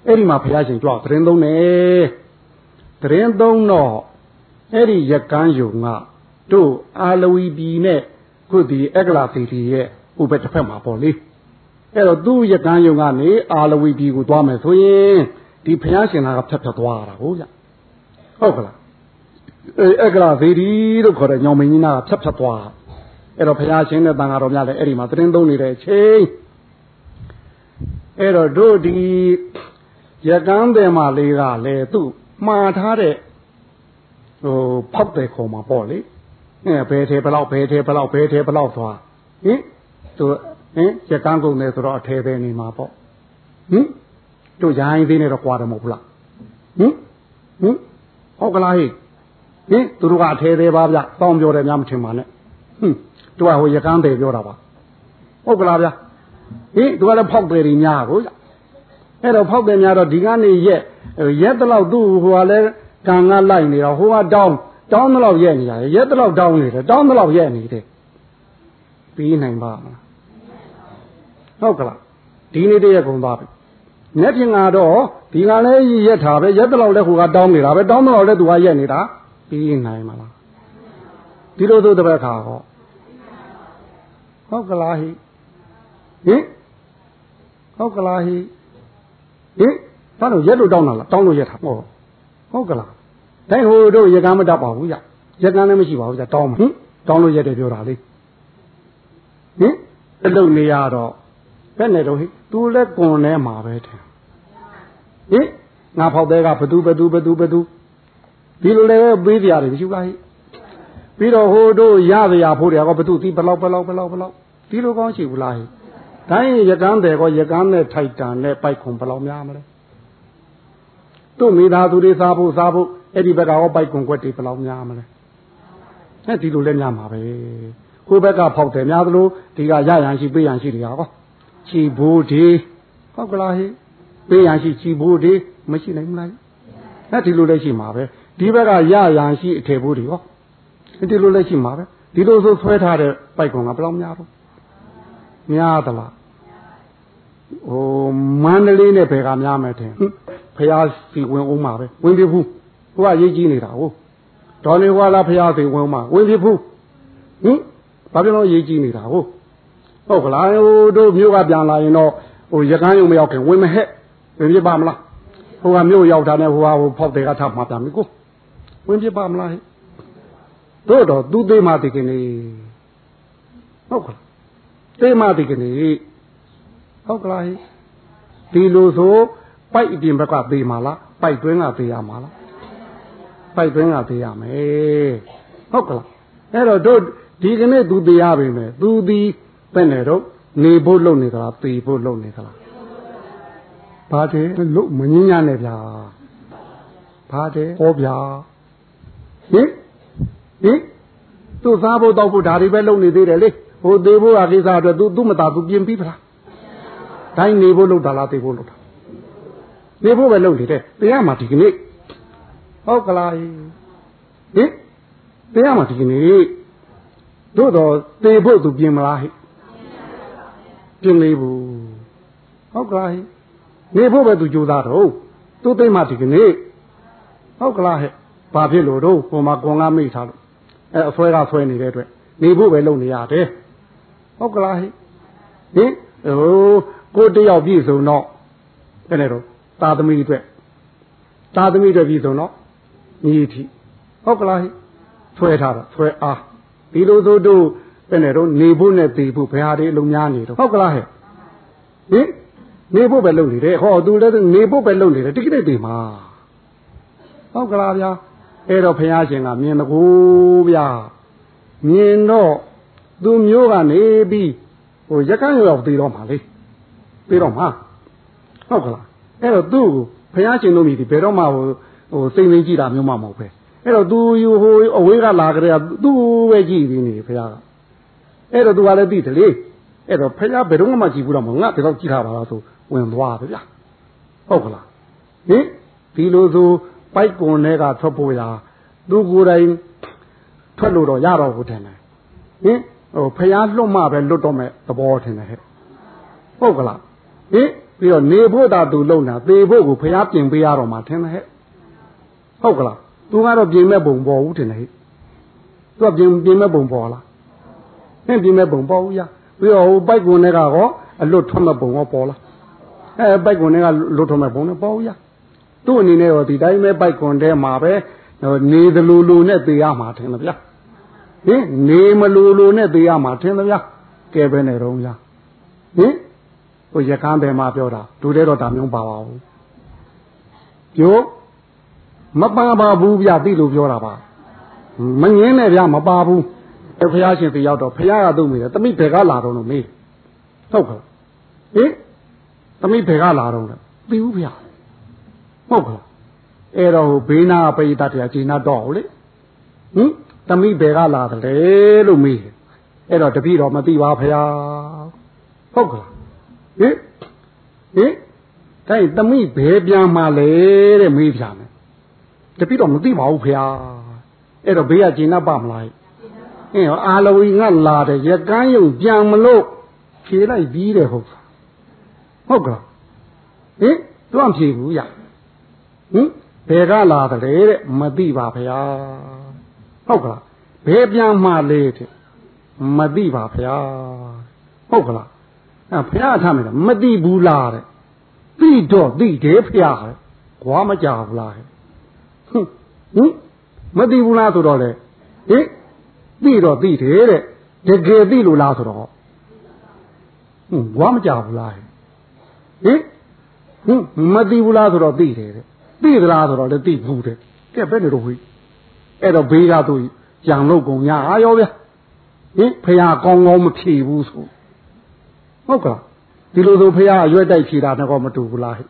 အဲ့ဒီမှာဘုရားရှင်ကြွသတင်းသုံးတယ်သတင်းသုံးတော့အဲ့ဒီရကန်းယုံကတို့အာလဝီပြည်နဲ့ခုဒီအက်ကလာသေးတီရဲ့ဥပ္ပတစ်ဖက်မှာပေါ့လေ အဲ့တော့သူ့ရကန်းယုံကနေအာလဝီပြည်ကိုသွားမယ်ဆိုရင်ဒီဘုရားရှင်ကဖြတ်ဖြတ်သွားတာဟုတ်ကြဟုတ်ကလားအဲအက်ကလာသေးတီလို့ခေါ်တဲ့ညောင်မင်းကြီးနာကဖြတ်ဖြတ်သွားအဲ့တော့ဘုရားရှင်နဲ့တန်ဃာတော်များလည်းအဲ့ဒီမှာသတင်းသုံးနေတဲ့အချိန်အဲ့တော့တို့ဒီရကန်းတယ်မလေးကလည်းသူ့မှားထားတဲ့ဟိုဖောက်တယ်ခေါ်မှာပေါ့လေအဲဘယ်ထဲဘလောက်ဘယ်ထဲဘလောက်ဘယ်ထဲဘလောက်သွားဟင်သူ ဟင်ရကန်းကုန်တယ်ဆိုတော့အထဲပဲနေမှာပေါ့ဟင်တို့ရိုင်းသေးနေတော့ကြွားတယ်မဟုတ်ဘူးလားဟင်ဟင်ဟုတ်ကလားဟိဟင်သူတို့ကအထဲသေးပါဗျတောင်းပြောတယ်များမထင်ပါနဲ့ဟင်သူကဟိုရကန်းတယ်ပြောတာပါဟုတ်ကလားဗျဟင်သူကလည်းဖောက်တယ်တွေများကိုကြအဲ့တော့ဖောက်တယ်များတော့ဒီကနေရက်ရက်တလောက်သူ့ဟိုကလည်းကံကလိုက်နေတော့ဟိုကတောင်းတောင်းတလောက်ရက်နေရတယ်ရက်တလောက်တောင်းနေတယ်တောင်းတလောက်ရက်နေတယ်ပြီးနိုင်ပါမလား ဟုတ်ကလားဒီနေ့တည်းရက်ကုန်သွားပြီနေ့ပြင်ကတော့ဒီကလည်းရက်ထားပဲရက်တလောက်လည်းဟိုကတောင်းနေတာပဲတောင်းတလောက်လည်းသူကရက်နေတာပြီးနိုင်မလားဒီလိုဆိုတဲ့ဘက်ခါဟောဟုတ်ကလားဟိဟင်ဟုတ်ကလားဟိဟင်ဘာလို့ရက်လို့တောင်းတာလားတောင်းလို့ရက်တာဟုတ်ဟုတ်ကလားတိုင်းဟိုတို့ရကမ်းမတတ်ပါဘူးကြရကမ်းလည်းမရှိပါဘူးကြတောင်းမှာဟင်တောင်းလို့ရက်တယ်ပြောတာလေဟင်အလုပ်နေရတော့ ဘယ်နဲ့တော့ဟိသူလည်းကွန်ထဲမှာပဲတယ်ဟင်ငါဖောက်တဲ့ကဘသူဘသူဘသူဘသူဒီလိုလည်းပေးကြရတယ်မရှိဘူးလားဟိပြီးတော့ဟိုတို့ရရရဖို့တယ်ကောဘသူဒီဘလောက်ဘလောက်ဘလောက်ဘလောက်ဒီလိုကောင်းရှိဘူးလားဟိတိုင်းရကန်းတယ်ကောရကန်းနဲ့ထိုက်တန်နဲ့ပိုက်ခွန်ဘလောက်များမလဲတို့မိသားစုတွေစားဖို့စားဖို့အဲ့ဒီဘက်ကရောပိုက်ခွန်ကွက်တွေဘလောက်များမလဲအဲ့ဒီလိုလည်းများမှာပဲကိုဘက်ကဖောက်တယ်များသလိုဒီကရရန်ရှိပေးရန်ရှိတွေက ကောချီဘိုးဒီဟုတ်ကလားဟိပေးရန်ရှိချီဘိုးဒီမရှိနိုင်ဘူးလားအဲ့ဒီလိုလည်းရှိမှာပဲဒီဘက်ကရရန်ရှိအထေဘိုးတွေရောဒီလိုလည်းရှိမှာပဲဒီလိုဆိုဆွဲထားတဲ့ပိုက်ကွန်ကဘယ်လောက်များတော့များသလားဟိုမန္တလေးနဲ့ဘယ်ကများမယ်ထင်ဖះစီဝင်အောင်မှာပဲဝင်ပြဘူးဟိုကရေးကြီးနေတာဟုတ်ဒေါ်နေဝါလာဖရာသိဝင်မှာဝင်ဖြစ်ဘူးဟင်ဘာဖြစ်လို့ရေးကြည့်နေတာဟုတ် ဟုတ်ကလားဟိုတို့မြို့ကပြန်လာရင်တော့ဟိုရကန်းယုံမရောက်ခင်ဝင်မဟဲ့ဝင်ဖြစ်ပါမလားဟိုကမြို့ရောက်တာနဲ့ဟိုကဟိုဖောက်တယ်ကထားမှာပြန်ပြီကိုဝင်ဖြစ်ပါမလားဟဲ့တို့တော့သူသေးမှဒီကနေ့ဟုတ်ကလားသေးမှဒီကနေ့ဟုတ်ကလားဟဲ့ဒီလိုဆိုပိုက်အပြင်ဘက်ကသေးမှာလားပိုက်တွင်းကသေးရမှာလားပိုက်တွင်းကသေးရမယ်ဟုတ်ကလားအဲ့တော့တို့ဒီကနေ့သူသေးရပြီမယ်သူဒီ တဲ့နေတော့နေဖို့လုပ်နေသလားသေဖို့လုပ်နေသလားဘာတဲ့လို့မငင်းညာနဲ့ဗျာဘာတဲ့ဟောဗျာဟင်ဟင်သူစားဖို့တောက်ဖို့ဒါတွေပဲလုပ်နေသေးတယ်လေဟိုသေးဖို့အကိစ္စအတွက် तू သူ့မတာ तू ပြင်ပြီးပလားတိုင်းနေဖို့လုပ်တာလားသေဖို့လုပ်တာနေဖို့ပဲလုပ်နေတဲ့တရားမှာဒီကနေ့ဟုတ်ကလားဟင်တရားမှာဒီကနေ့တို့တော့သေဖို့ तू ပြင်မလားဟဲ့ ပြင်လေးဘူးဟုတ်ကလားဟဲ့နေဖို့ပဲ तू ကြိုးစားတော့သူသိမှဒီကနေ့ဟုတ်ကလားဟဲ့ဘာဖြစ်လို့တော့ဟိုမှာကွန်ကားမိထားလို့အဲအဆွဲကဆွဲနေတဲ့အတွက်နေဖို့ပဲလုပ်နေရတယ်ဟုတ်ကလားဟဲ့ဟင်ဟိုကိုတယောက်ပြည့်စုံတော့ဘယ်နဲ့တော့သာသမီအတွက်သာသမီအတွက်ပြည့်စုံတော့ညီထီဟုတ်ကလားဟဲ့ဆွဲထားတာဆွဲအားဒီလိုဆိုတို့ ဘယ်နဲ့တော့နေဖို့နဲ့တည်ဖို့ဘယ်ဟာတွေအလုံးများနေတော့ဟုတ်ကလားဟဲ့ဟင်နေဖို့ပဲလုပ်နေတယ်ဟောသူလည်းနေဖို့ပဲလုပ်နေတယ်တိကိတ္တိမှာဟုတ်ကလားဗျာအဲ့တော့ဘုရားရှင်ကမြင်တကူဗျာမြင်တော့သူမျိုးကနေပြီးဟိုရကန်းရောက်သေးတော့မှာလေပြီးတော့မှာဟုတ်ကလားအဲ့တော့သူ့ကိုဘုရားရှင်တို့မြည်ဒီဘယ်တော့မှဟိုဟိုစိတ်သိကြည့်တာမျိုးမှမဟုတ်ပဲအဲ့တော့သူဟိုအဝေးကလာကြတဲ့သူ့ပဲကြည့်ပြီးနေဘုရားက အဲ့တော့သူကလည်းသိတယ်လေအဲ့တော့ဖခင်ဘယ်တော့မှကြည့်ဘူးတော့မငါဒီတော့ကြည့်ထားပါလားဆိုဝင်သွားပြီဗျာဟုတ်ကလားဟင်ဒီလိုဆိုပိုက်ကွန်တွေကထွက်ဖို့ရာသူကိုယ်တိုင်ထွက်လို့တော့ရတော့ဘူးထင်တယ်ဟင်ဟိုဖះလွတ်မှပဲလွတ်တော့မဲ့သဘောထင်တယ်ဟဲ့ဟုတ်ကလားဟင်ပြီးတော့နေဖို့တာသူလုံတာသေဖို့ကိုဖះပြင်ပေးရတော့မှထင်တယ်ဟဲ့ဟုတ်ကလားသူကတော့ပြင်မဲ့ပုံပေါ်ဘူးထင်တယ်ဟဲ့သူကပြင်ပြင်မဲ့ပုံပေါ်လား ဟင်ပြင်မဲ့ပုံပေါ်ဘူးရပြီးတော့ဟိုပိုက်ကွန်တွေကကောအလွတ်ထွက်မဲ့ပုံရောပေါ်လားအဲပိုက်ကွန်တွေကလွတ်ထွက်မဲ့ပုံနဲ့ပေါ်ဘူးရသူ့အနေနဲ့ရောဒီတိုင်းပဲပိုက်ကွန်တဲမှာပဲနေသလိုလိုနဲ့သေရမှာထင်တယ်ဗျာဟင်နေမလိုလိုနဲ့သေရမှာထင်တယ်ဗျာကဲပဲနေတော့ဗျာဟင်ဟိုရကန်းဘယ်မှာပြောတာဒူတဲ့တော့ဒါမျိုးပါပါဘူးပြောမပါပါဘူးဗျာသိလို့ပြောတာပါမငင်းနဲ့ဗျာမပါဘူး အဲဖះရှင်တယောက်တော့ဖះကသူ့မိတယ်တမိဘယ်ကလာတော့လို့မေးဟုတ်ကဲ့ဟင်တမိဘယ်ကလာတော့လဲသိဘူးဗျာဟုတ်ကဲ့အဲ့တော့ဘေးနာပိဋကတရားဂျိနာတော့လေဟင်တမိဘယ်ကလာတယ်လို့မေးတယ်အဲ့တော့တပည့်တော်မသိပါဖះဟုတ်ကဲ့ဟင်ဟင်ဒါတမိဘယ်ပြန်มาလဲတဲ့မေးပြမယ်တပည့်တော်မသိပါဘူးဖះအဲ့တော့ဘေးကဂျိနာပါမလား အင်းအာလဝီငါလာတယ်ရကန်းယုံပြန်မလို့ဖြေလိုက်ပြီးတယ်ဟုတ်ဟုတ်ကလားဟင်သူကဖြေဘူးရဟင်ဘယ်ကလာတယ်တဲ့မသိပါဗျာဟုတ်ကလားဘယ်ပြန်မှလဲတဲ့မသိပါဗျာဟုတ်ကလားအဲဖះထားမယ်မသိဘူးလားတဲ့သိတော့သိတယ်ဖះကွာမကြဘူးလားဟင်ဟင်မသိဘူးလားဆိုတော့လေဟင် သိတော့သိတယ်တဲ့တကယ်သိလို့လားဆိုတော့ဟင်ဝါမကြဘူးလားဟင်ဟင်မသိဘူးလားဆိုတော့သိတယ်တဲ့သိသလားဆိုတော့လည်းသိဘူးတဲ့ကဲဘယ်နေတော့ဝေးအဲ့တော့ဘေးကသူကြံလို့ကုန်ရအာရောဗျာဟင်ဖះကောင်းကောင်းမဖြေဘူးဆိုဟုတ်ကလားဒီလိုဆိုဖះအရွက်တိုက်ဖြေတာနဲ့ကောမတူဘူးလားဟင်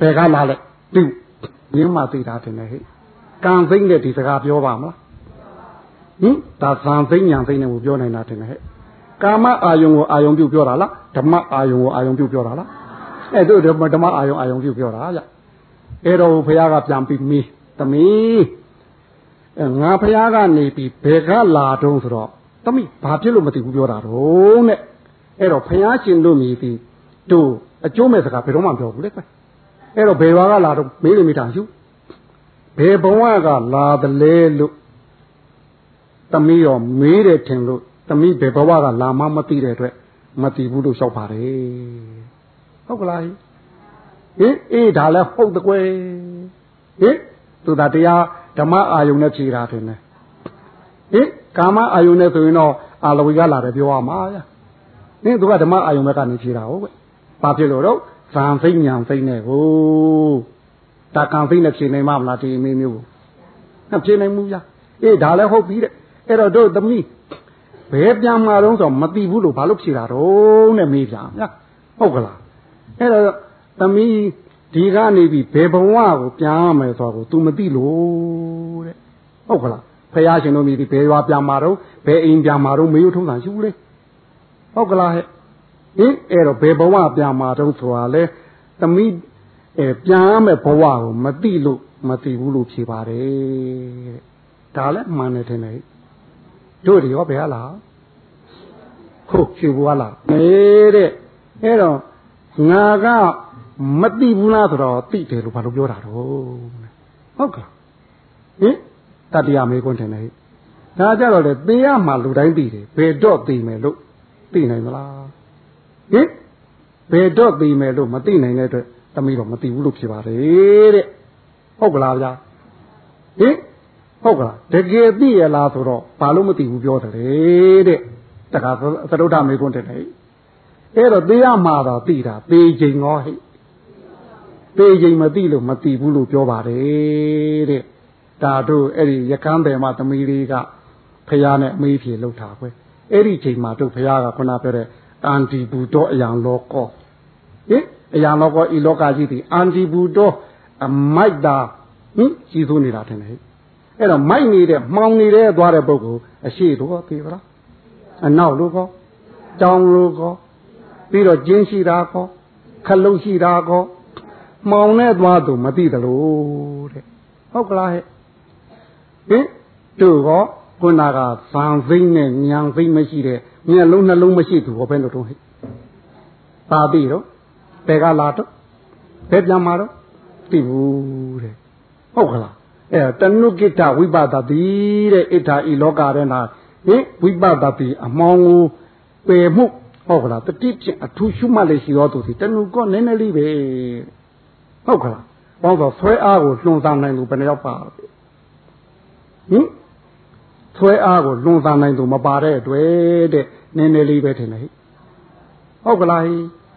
ဘယ်ကလာလဲသိရင်းမှသိတာတင်တယ်ဟဲ့ကံသိမ့်တဲ့ဒီစကားပြောပါမလား ဟင်ဒါသံသိညာသိနေကိုပြောနေတာတင်ဟဲ့ကာမအာယုံကိုအာယုံပြုပြောတာလားဓမ္မအာယုံကိုအာယုံပြုပြောတာလားအဲ့တို့ဓမ္မအာယုံအာယုံပြုပြောတာဗျအဲ့တော့ဘုရားကပြန်ပြီးမီးသမီးငါဘုရားကနေပြီးဘယ်ကလာတုံးဆိုတော့သမီးဘာဖြစ်လို့မသိဘူးပြောတာတော့နဲ့အဲ့တော့ဘုရားရှင်တို့မြည်ပြီးတို့အကျိုးမဲ့စကားဘယ်တော့မှပြောဘူးလေကွအဲ့တော့ဘယ်ဘာကလာတော့မေးလိမိတာယူဘယ်ဘဝကလာသလဲလို့ သမီးရောမေးတယ်ထင်လို့သမီးဘယ်ဘဝကလာမှမသိတဲ့အတွက်မသိဘူးလို့လျှောက်ပါတယ်ဟုတ်ကလားဟင်အေးဒါလည်းဟုတ်တကွယ်ဟင်သူသာတရားဓမ္မအာယုန်နဲ့ဖြေတာထင်တယ်ဟင်ကာမအာယုန်နဲ့ဆိုရင်တော့အာလဝီကလာတယ်ပြောရမှာဗျာဟင်သူကဓမ္မအာယုန်ဘက်ကနေဖြေတာဟုတ်ကဲ့ဘာဖြစ်လို့တော့ဇံစိတ်ညာစိတ်နဲ့ကိုတာကံစိတ်နဲ့ဖြေနိုင်မှာမလားဒီအမေမျိုးကိုဖြေနိုင်မှုဗျာအေးဒါလည်းဟုတ်ပြီတဲ့ အဲ့တော့တို့သမီးဘယ်ပြန်มาတော့ဆိုမသိဘူးလို့ဘာလို့ဖြေတာတော့နဲ့မေးပြန်ဗျာဟုတ်ကလားအဲ့တော့သမီးဒီကနေပြီးဘယ်ဘဝကိုပြန်ရမယ်ဆိုတော့ तू မသိလို့တဲ့ဟုတ်ကလားဖះရှင်တို့မြည်ဒီဘယ်ရွာပြန်มาတော့ဘယ်အိမ်ပြန်มาတော့မေးရထုံးတာရှိဘူးလေဟုတ်ကလားဟဲ့ဟင်အဲ့တော့ဘယ်ဘဝပြန်มาတော့ဆိုတာလဲသမီးအဲပြန်ရမယ်ဘဝကိုမသိလို့မသိဘူးလို့ဖြေပါတယ်တဲ့ဒါလည်းမှန်တယ်ထင်တယ် တို့တွေရောဘယ်ဟာလားဟုတ်ဖြေဘူးဟာလားနေတဲ့အဲ့တော့ငါကမသိဘူးလားဆိုတော့သိတယ်လို့ဘာလို့ပြောတာတော့ဟုတ်ကဲ့ဟင်တတရားမေးခွန်းတင်နေဒါကြတော့လေသိရမှလူတိုင်းသိတယ်ဘယ်တော့သိမယ်လို့သိနိုင်မလားဟင်ဘယ်တော့သိမယ်လို့မသိနိုင်တဲ့အတွက်သမီးတော့မသိဘူးလို့ဖြစ်ပါတယ်တဲ့ဟုတ်ကလားဗျာဟင် ဟုတ်ကလားတကယ်သိရလားဆိုတော့ဘာလို့မသိဘူးပြောတယ်တဲ့တခါသရုတ်ထမေးခွန်းတင်နေအဲ့တော့သိရမှာတော့သိတာသိချိန်ရောဟိသိချိန်မသိလို့မသိဘူးလို့ပြောပါတယ်တဲ့ဒါတို့အဲ့ဒီရကန်းတယ်မှာသမီးလေးကဖះနဲ့အမေးဖြေလှုပ်တာကွယ်အဲ့ဒီချိန်မှာတို့ဖះကခုနပြောတဲ့အန်တီဘူတော်အယံလောကောဟင်အယံလောကောဤလောကကြီးဒီအန်တီဘူတော်အမိုက်တာဟင်ကြီးစိုးနေတာထင်တယ် အဲ့တော့မိုက်နေတဲ့မှောင်နေတဲ့သွားတဲ့ပုဂ္ဂိုလ်အရှိတော့သိသလားအနောက်လို့ကောကြောင်လို့ကောပြီးတော့ကျင်းရှိတာကောခလုတ်ရှိတာကောမှောင်နဲ့သွားသူမသိသလိုတဲ့ဟုတ်ကလားဟဲ့ဟင်တို့ကောခုနကဇံသိမ့်နဲ့ညံသိမ့်မရှိတဲ့မျက်လုံးနှလုံးမရှိသူဟောပဲလို့တော့ဟဲ့ပါပြီတော့ဘယ်ကလာတော့ဘယ်ပြန်มาတော့သိဘူးတဲ့ဟုတ်ကလား အဲတနုကိတဝိပဒတိတဲ့ဣဋ္ဌာဤလောကရဲနာဟင်ဝိပဒတိအမောင်းကိုပယ်မှုဟုတ်ကလားတတိဖြင့်အထူးရှုမှတ်လေရှိတော်သူစီတနုကောနည်းနည်းလေးပဲဟုတ်ကလားဘောတော့ဆွဲအားကိုလွန်ဆောင်နိုင်လို့ဘယ်နှယောက်ပါဟင်ဆွဲအားကိုလွန်ဆောင်နိုင်သူမပါတဲ့အတွက်တဲ့နည်းနည်းလေးပဲထင်တယ်ဟုတ်ကလား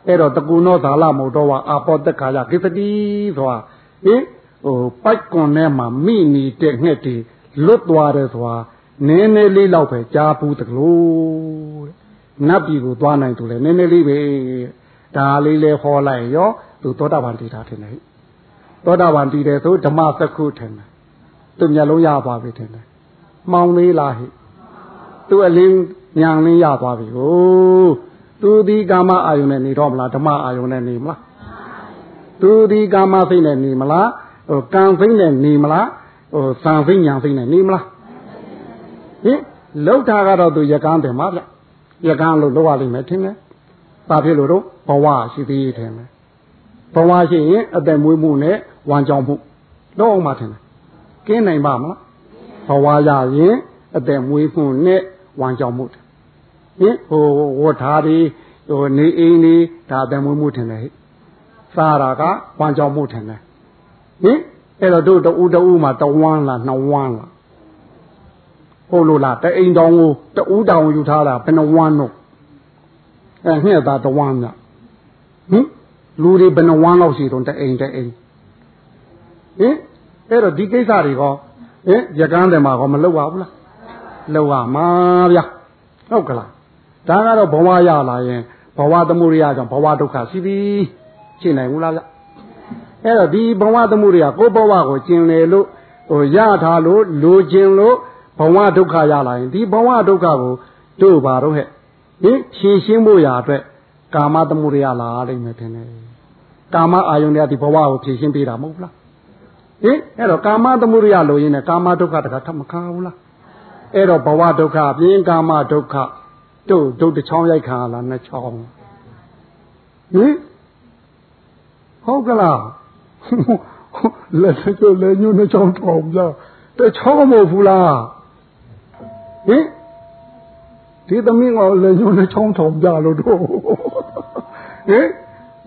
အဲ့တော့တကူနောသာလမို့တော့ဝအာပောတက်ခါရကိစ္စတိဆိုတာဟင် ဟိုပိုက်ကွန်ထဲမှာမိနေတဲ့ငှက်တွေလွတ်သွားတယ်ဆိုတာနည်းနည်းလေးတော့ပဲကြားဘူးတကလို့နတ်ပြည်ကိုသွားနိုင်သူလဲနည်းနည်းလေးပဲဒါလေးလဲဟောလိုက်ရောသူသောတာပန်တည်တာထင်တယ်သောတာပန်တည်တယ်ဆိုဓမ္မစက္ခုထင်တယ်သူမျက်လုံးရသွားပြီထင်တယ်မှောင်လေးလားဟိသူအလင်းညာလင်းရသွားပြီဟိုသူဒီကာမအာယုန်နဲ့နေတော့မလားဓမ္မအာယုန်နဲ့နေမလားသူဒီကာမစိတ်နဲ့နေမလား ဟိုကံစိတ်နဲ့နေမလားဟိုစံစိတ်ညာစိတ်နဲ့နေမလားဟင်လောက်တာကတော့သူရကန်းတယ်မှာဗျရကန်းလို့လောက်ရလိမ့်မယ်ထင်တယ်ဘာဖြစ်လို့တော့ဘဝရှိသေးတယ်ထင်တယ်ဘဝရှိရင်အသက်မွေးမှုနဲ့ဝမ်းကြောင်းမှုတော့အောင်မှထင်တယ်ကင်းနိုင်ပါမလားဘဝရရင်အသက်မွေးမှုနဲ့ဝမ်းကြောင်းမှုဟင်ဟိုဝတ်ထားဒီဟိုနေအိမ်နေဒါအသက်မွေးမှုထင်တယ်ဟဲ့စားတာကဝမ်းကြောင်းမှုထင်တယ် ဟင်အဲ့တော့တို့တူတူမှတဝမ်းလားနှစ်ဝမ်းလားဟုတ်လို့လားတအိမ်တောင်ကိုတူတောင်ယူထားတာဘယ်နှဝမ်းတော့အဲငှက်သားတဝမ်းညဟင်လူတွေဘယ်နှဝမ်းလောက်ရှိတော့တအိမ်တအိမ်ဟင်အဲ့တော့ဒီကိစ္စတွေကောဟင်ရကန်းတယ်မှာကောမလုပ်ရဘူးလားလုပ်ရမှာဗျာဟုတ်ကလားဒါကတော့ဘဝရလာရင်ဘဝသမှုရိယကြောင့်ဘဝဒုက္ခရှိပြီရှင်းနိုင်ဘူးလားဗျ အဲ့တော့ဒီဘဝသမှုရိယကိုဘဝကိုကျင်လေလို့ဟိုရထားလို့လိုချင်လို့ဘဝဒုက္ခရလာရင်ဒီဘဝဒုက္ခကိုတို့ပါတော့ဟဲ့ဟင်ဖြည့်ရှင်းဖို့ရာအတွက်ကာမသမှုရိယလာလိမ့်မယ်ထင်တယ်ကာမအာယုန်တွေကဒီဘဝကိုဖြည့်ရှင်းပေးတာမဟုတ်လားဟင်အဲ့တော့ကာမသမှုရိယလိုရင်းနဲ့ကာမဒုက္ခတခါထပ်မခါဘူးလားအဲ့တော့ဘဝဒုက္ခအပြင်ကာမဒုက္ခတို့ဒုတ်တစ်ချောင်းရိုက်ခံရလားနှစ်ချောင်းဟင်ဟုတ်ကလားဟ လက်ကျလက်ညှိုးနှချောင်းထောင်ပြတချောင်းမဟုတ်ဘူးလားဟင်ဒီသမီးကလက်ညှိုးနှချောင်းထောင်ပြလို့တော့ဟင်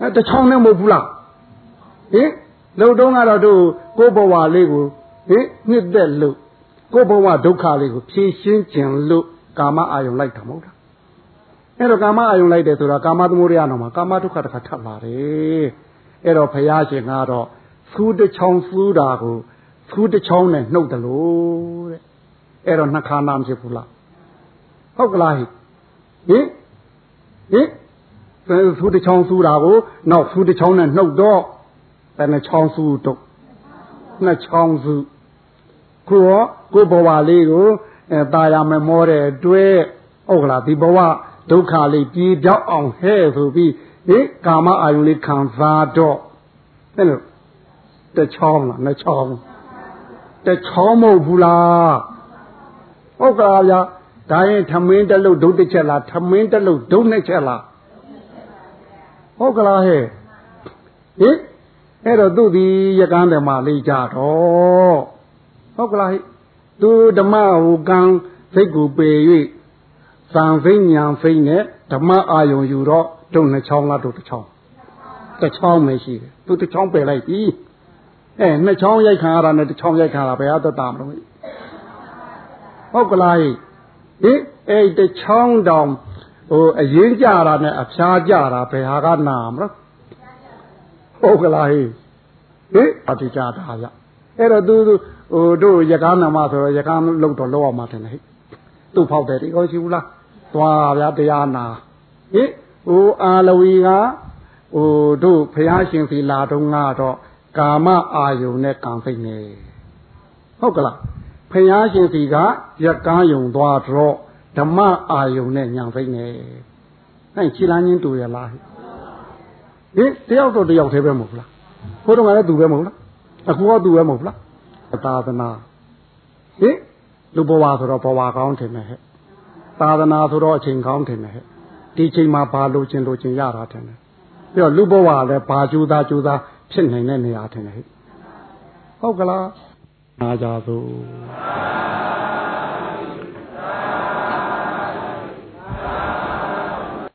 အဲတချောင်းနဲ့မဟုတ်ဘူးလားဟင်လုံတုံးကတော့တို့ကိုဘဝလေးကိုဟင်နှစ်သက်လို့ကိုဘဝဒုက္ခလေးကိုဖြေရှင်းခြင်းလို့ကာမအာယုံလိုက်တာမဟုတ်လားအဲ့တော့ကာမအာယုံလိုက်တယ်ဆိုတာကာမသမုဒယနာမှာကာမဒုက္ခတစ်ခါထပ်လာတယ် အဲ့တော့ဘုရားရှင်ကတော့သူးတစ်ချောင်းသူးတာကိုသူးတစ်ချောင်းနဲ့နှုတ်တယ်လို့တဲ့အဲ့တော့နှခါနာမဖြစ်ဘူးလားဟုတ်ကလားဟိဟင်ဟင်သူးတစ်ချောင်းသူးတာကိုနောက်သူးတစ်ချောင်းနဲ့နှုတ်တော့ဘယ်နှချောင်းသူးတော့နှစ်ချောင်းသူးကိုရောကိုဘဝလေးကိုအဲตายရမယ်မောတဲ့အတွက်ဟုတ်ကလားဒီဘဝဒုက္ခလေးပြေပြောက်အောင်ဟဲ့ဆိုပြီး ဟင်ကာမအာယုန်လေးခံစားတော့အဲ့လိုတချောင်းလားနှစ်ချောင်းတချောင်းမဟုတ်ဘူးလားဟုတ်ကလားဗျာဒါရင်ထမင်းတစ်လုံးဒုတ်တစ်ချက်လားထမင်းတစ်လုံးဒုတ်နှစ်ချက်လားဟုတ်ကလားဟဲ့ဟင်အဲ့တော့သူ့ဒီရကန်းတယ်မလေးကြတော့ဟုတ်ကလားဟဲ့သူဓမ္မဟူကံစိတ်ကိုပေ၍သံဖိညာဖိနဲ့ဓမ္မအာယုံယူတော့ဒု တ်နှစ်ချောင်းလားဒုတ်တစ်ချောင်းတစ်ချောင်းပဲရှိတယ်သူတစ်ချောင်းပယ်လိုက်ပြီအဲနှစ်ချောင်းရိုက်ခံရတာနဲ့တစ်ချောင်းရိုက်ခံရတာဘယ်ဟာသက်တာမလို့ဟုတ်ကလားဟိအဲ့တစ်ချောင်းတောင်ဟိုအရင်ကြတာနဲ့အဖျားကြတာဘယ်ဟာကနာမလို့ဟုတ်ကလားဟိဟိအတိကြတာရအဲ့တော့သူဟိုတို့ရကားနာမဆိုတော့ရကားလုံတော့လောက်အောင်မှတယ်ဟိသူ့ဖောက်တယ်ဒီကောရှိဘူးလားသွားဗျာတရားနာဟိ ဟိုအာလဝီကဟိုတို့ဘုရားရှင်ဖီလာတော့ငါတော့ကာမအာယုန်နဲ့ကံစိတ်နေဟုတ်ကလားဖယားရှင်စီကရကားယုံသွားတော့ဓမ္မအာယုန်နဲ့ညံစိတ်နေဟဲ့ခြေလမ်းချင်းတူရလားဟင်တယောက်တော့တယောက်သေးပဲမဟုတ်လားဘုရားကလည်းသူပဲမဟုတ်လားအခုကသူပဲမဟုတ်လားသာသနာဟင်လူဘဝဆိုတော့ဘဝကောင်းတယ်နဲ့ဟဲ့သာသနာဆိုတော့အချိန်ကောင်းတယ်နဲ့ဟဲ့ ဒီချိန်မှာဘာလိုချင်လိုချင်ရတာတယ်နဲ့ပြီးတော့လူဘဝလည်းဘာကြိုးစားကြိုးစားဖြစ်နိုင်တဲ့နေရာတယ်နဲ့ဟဲ့ဟုတ်ကလားနာကြသို့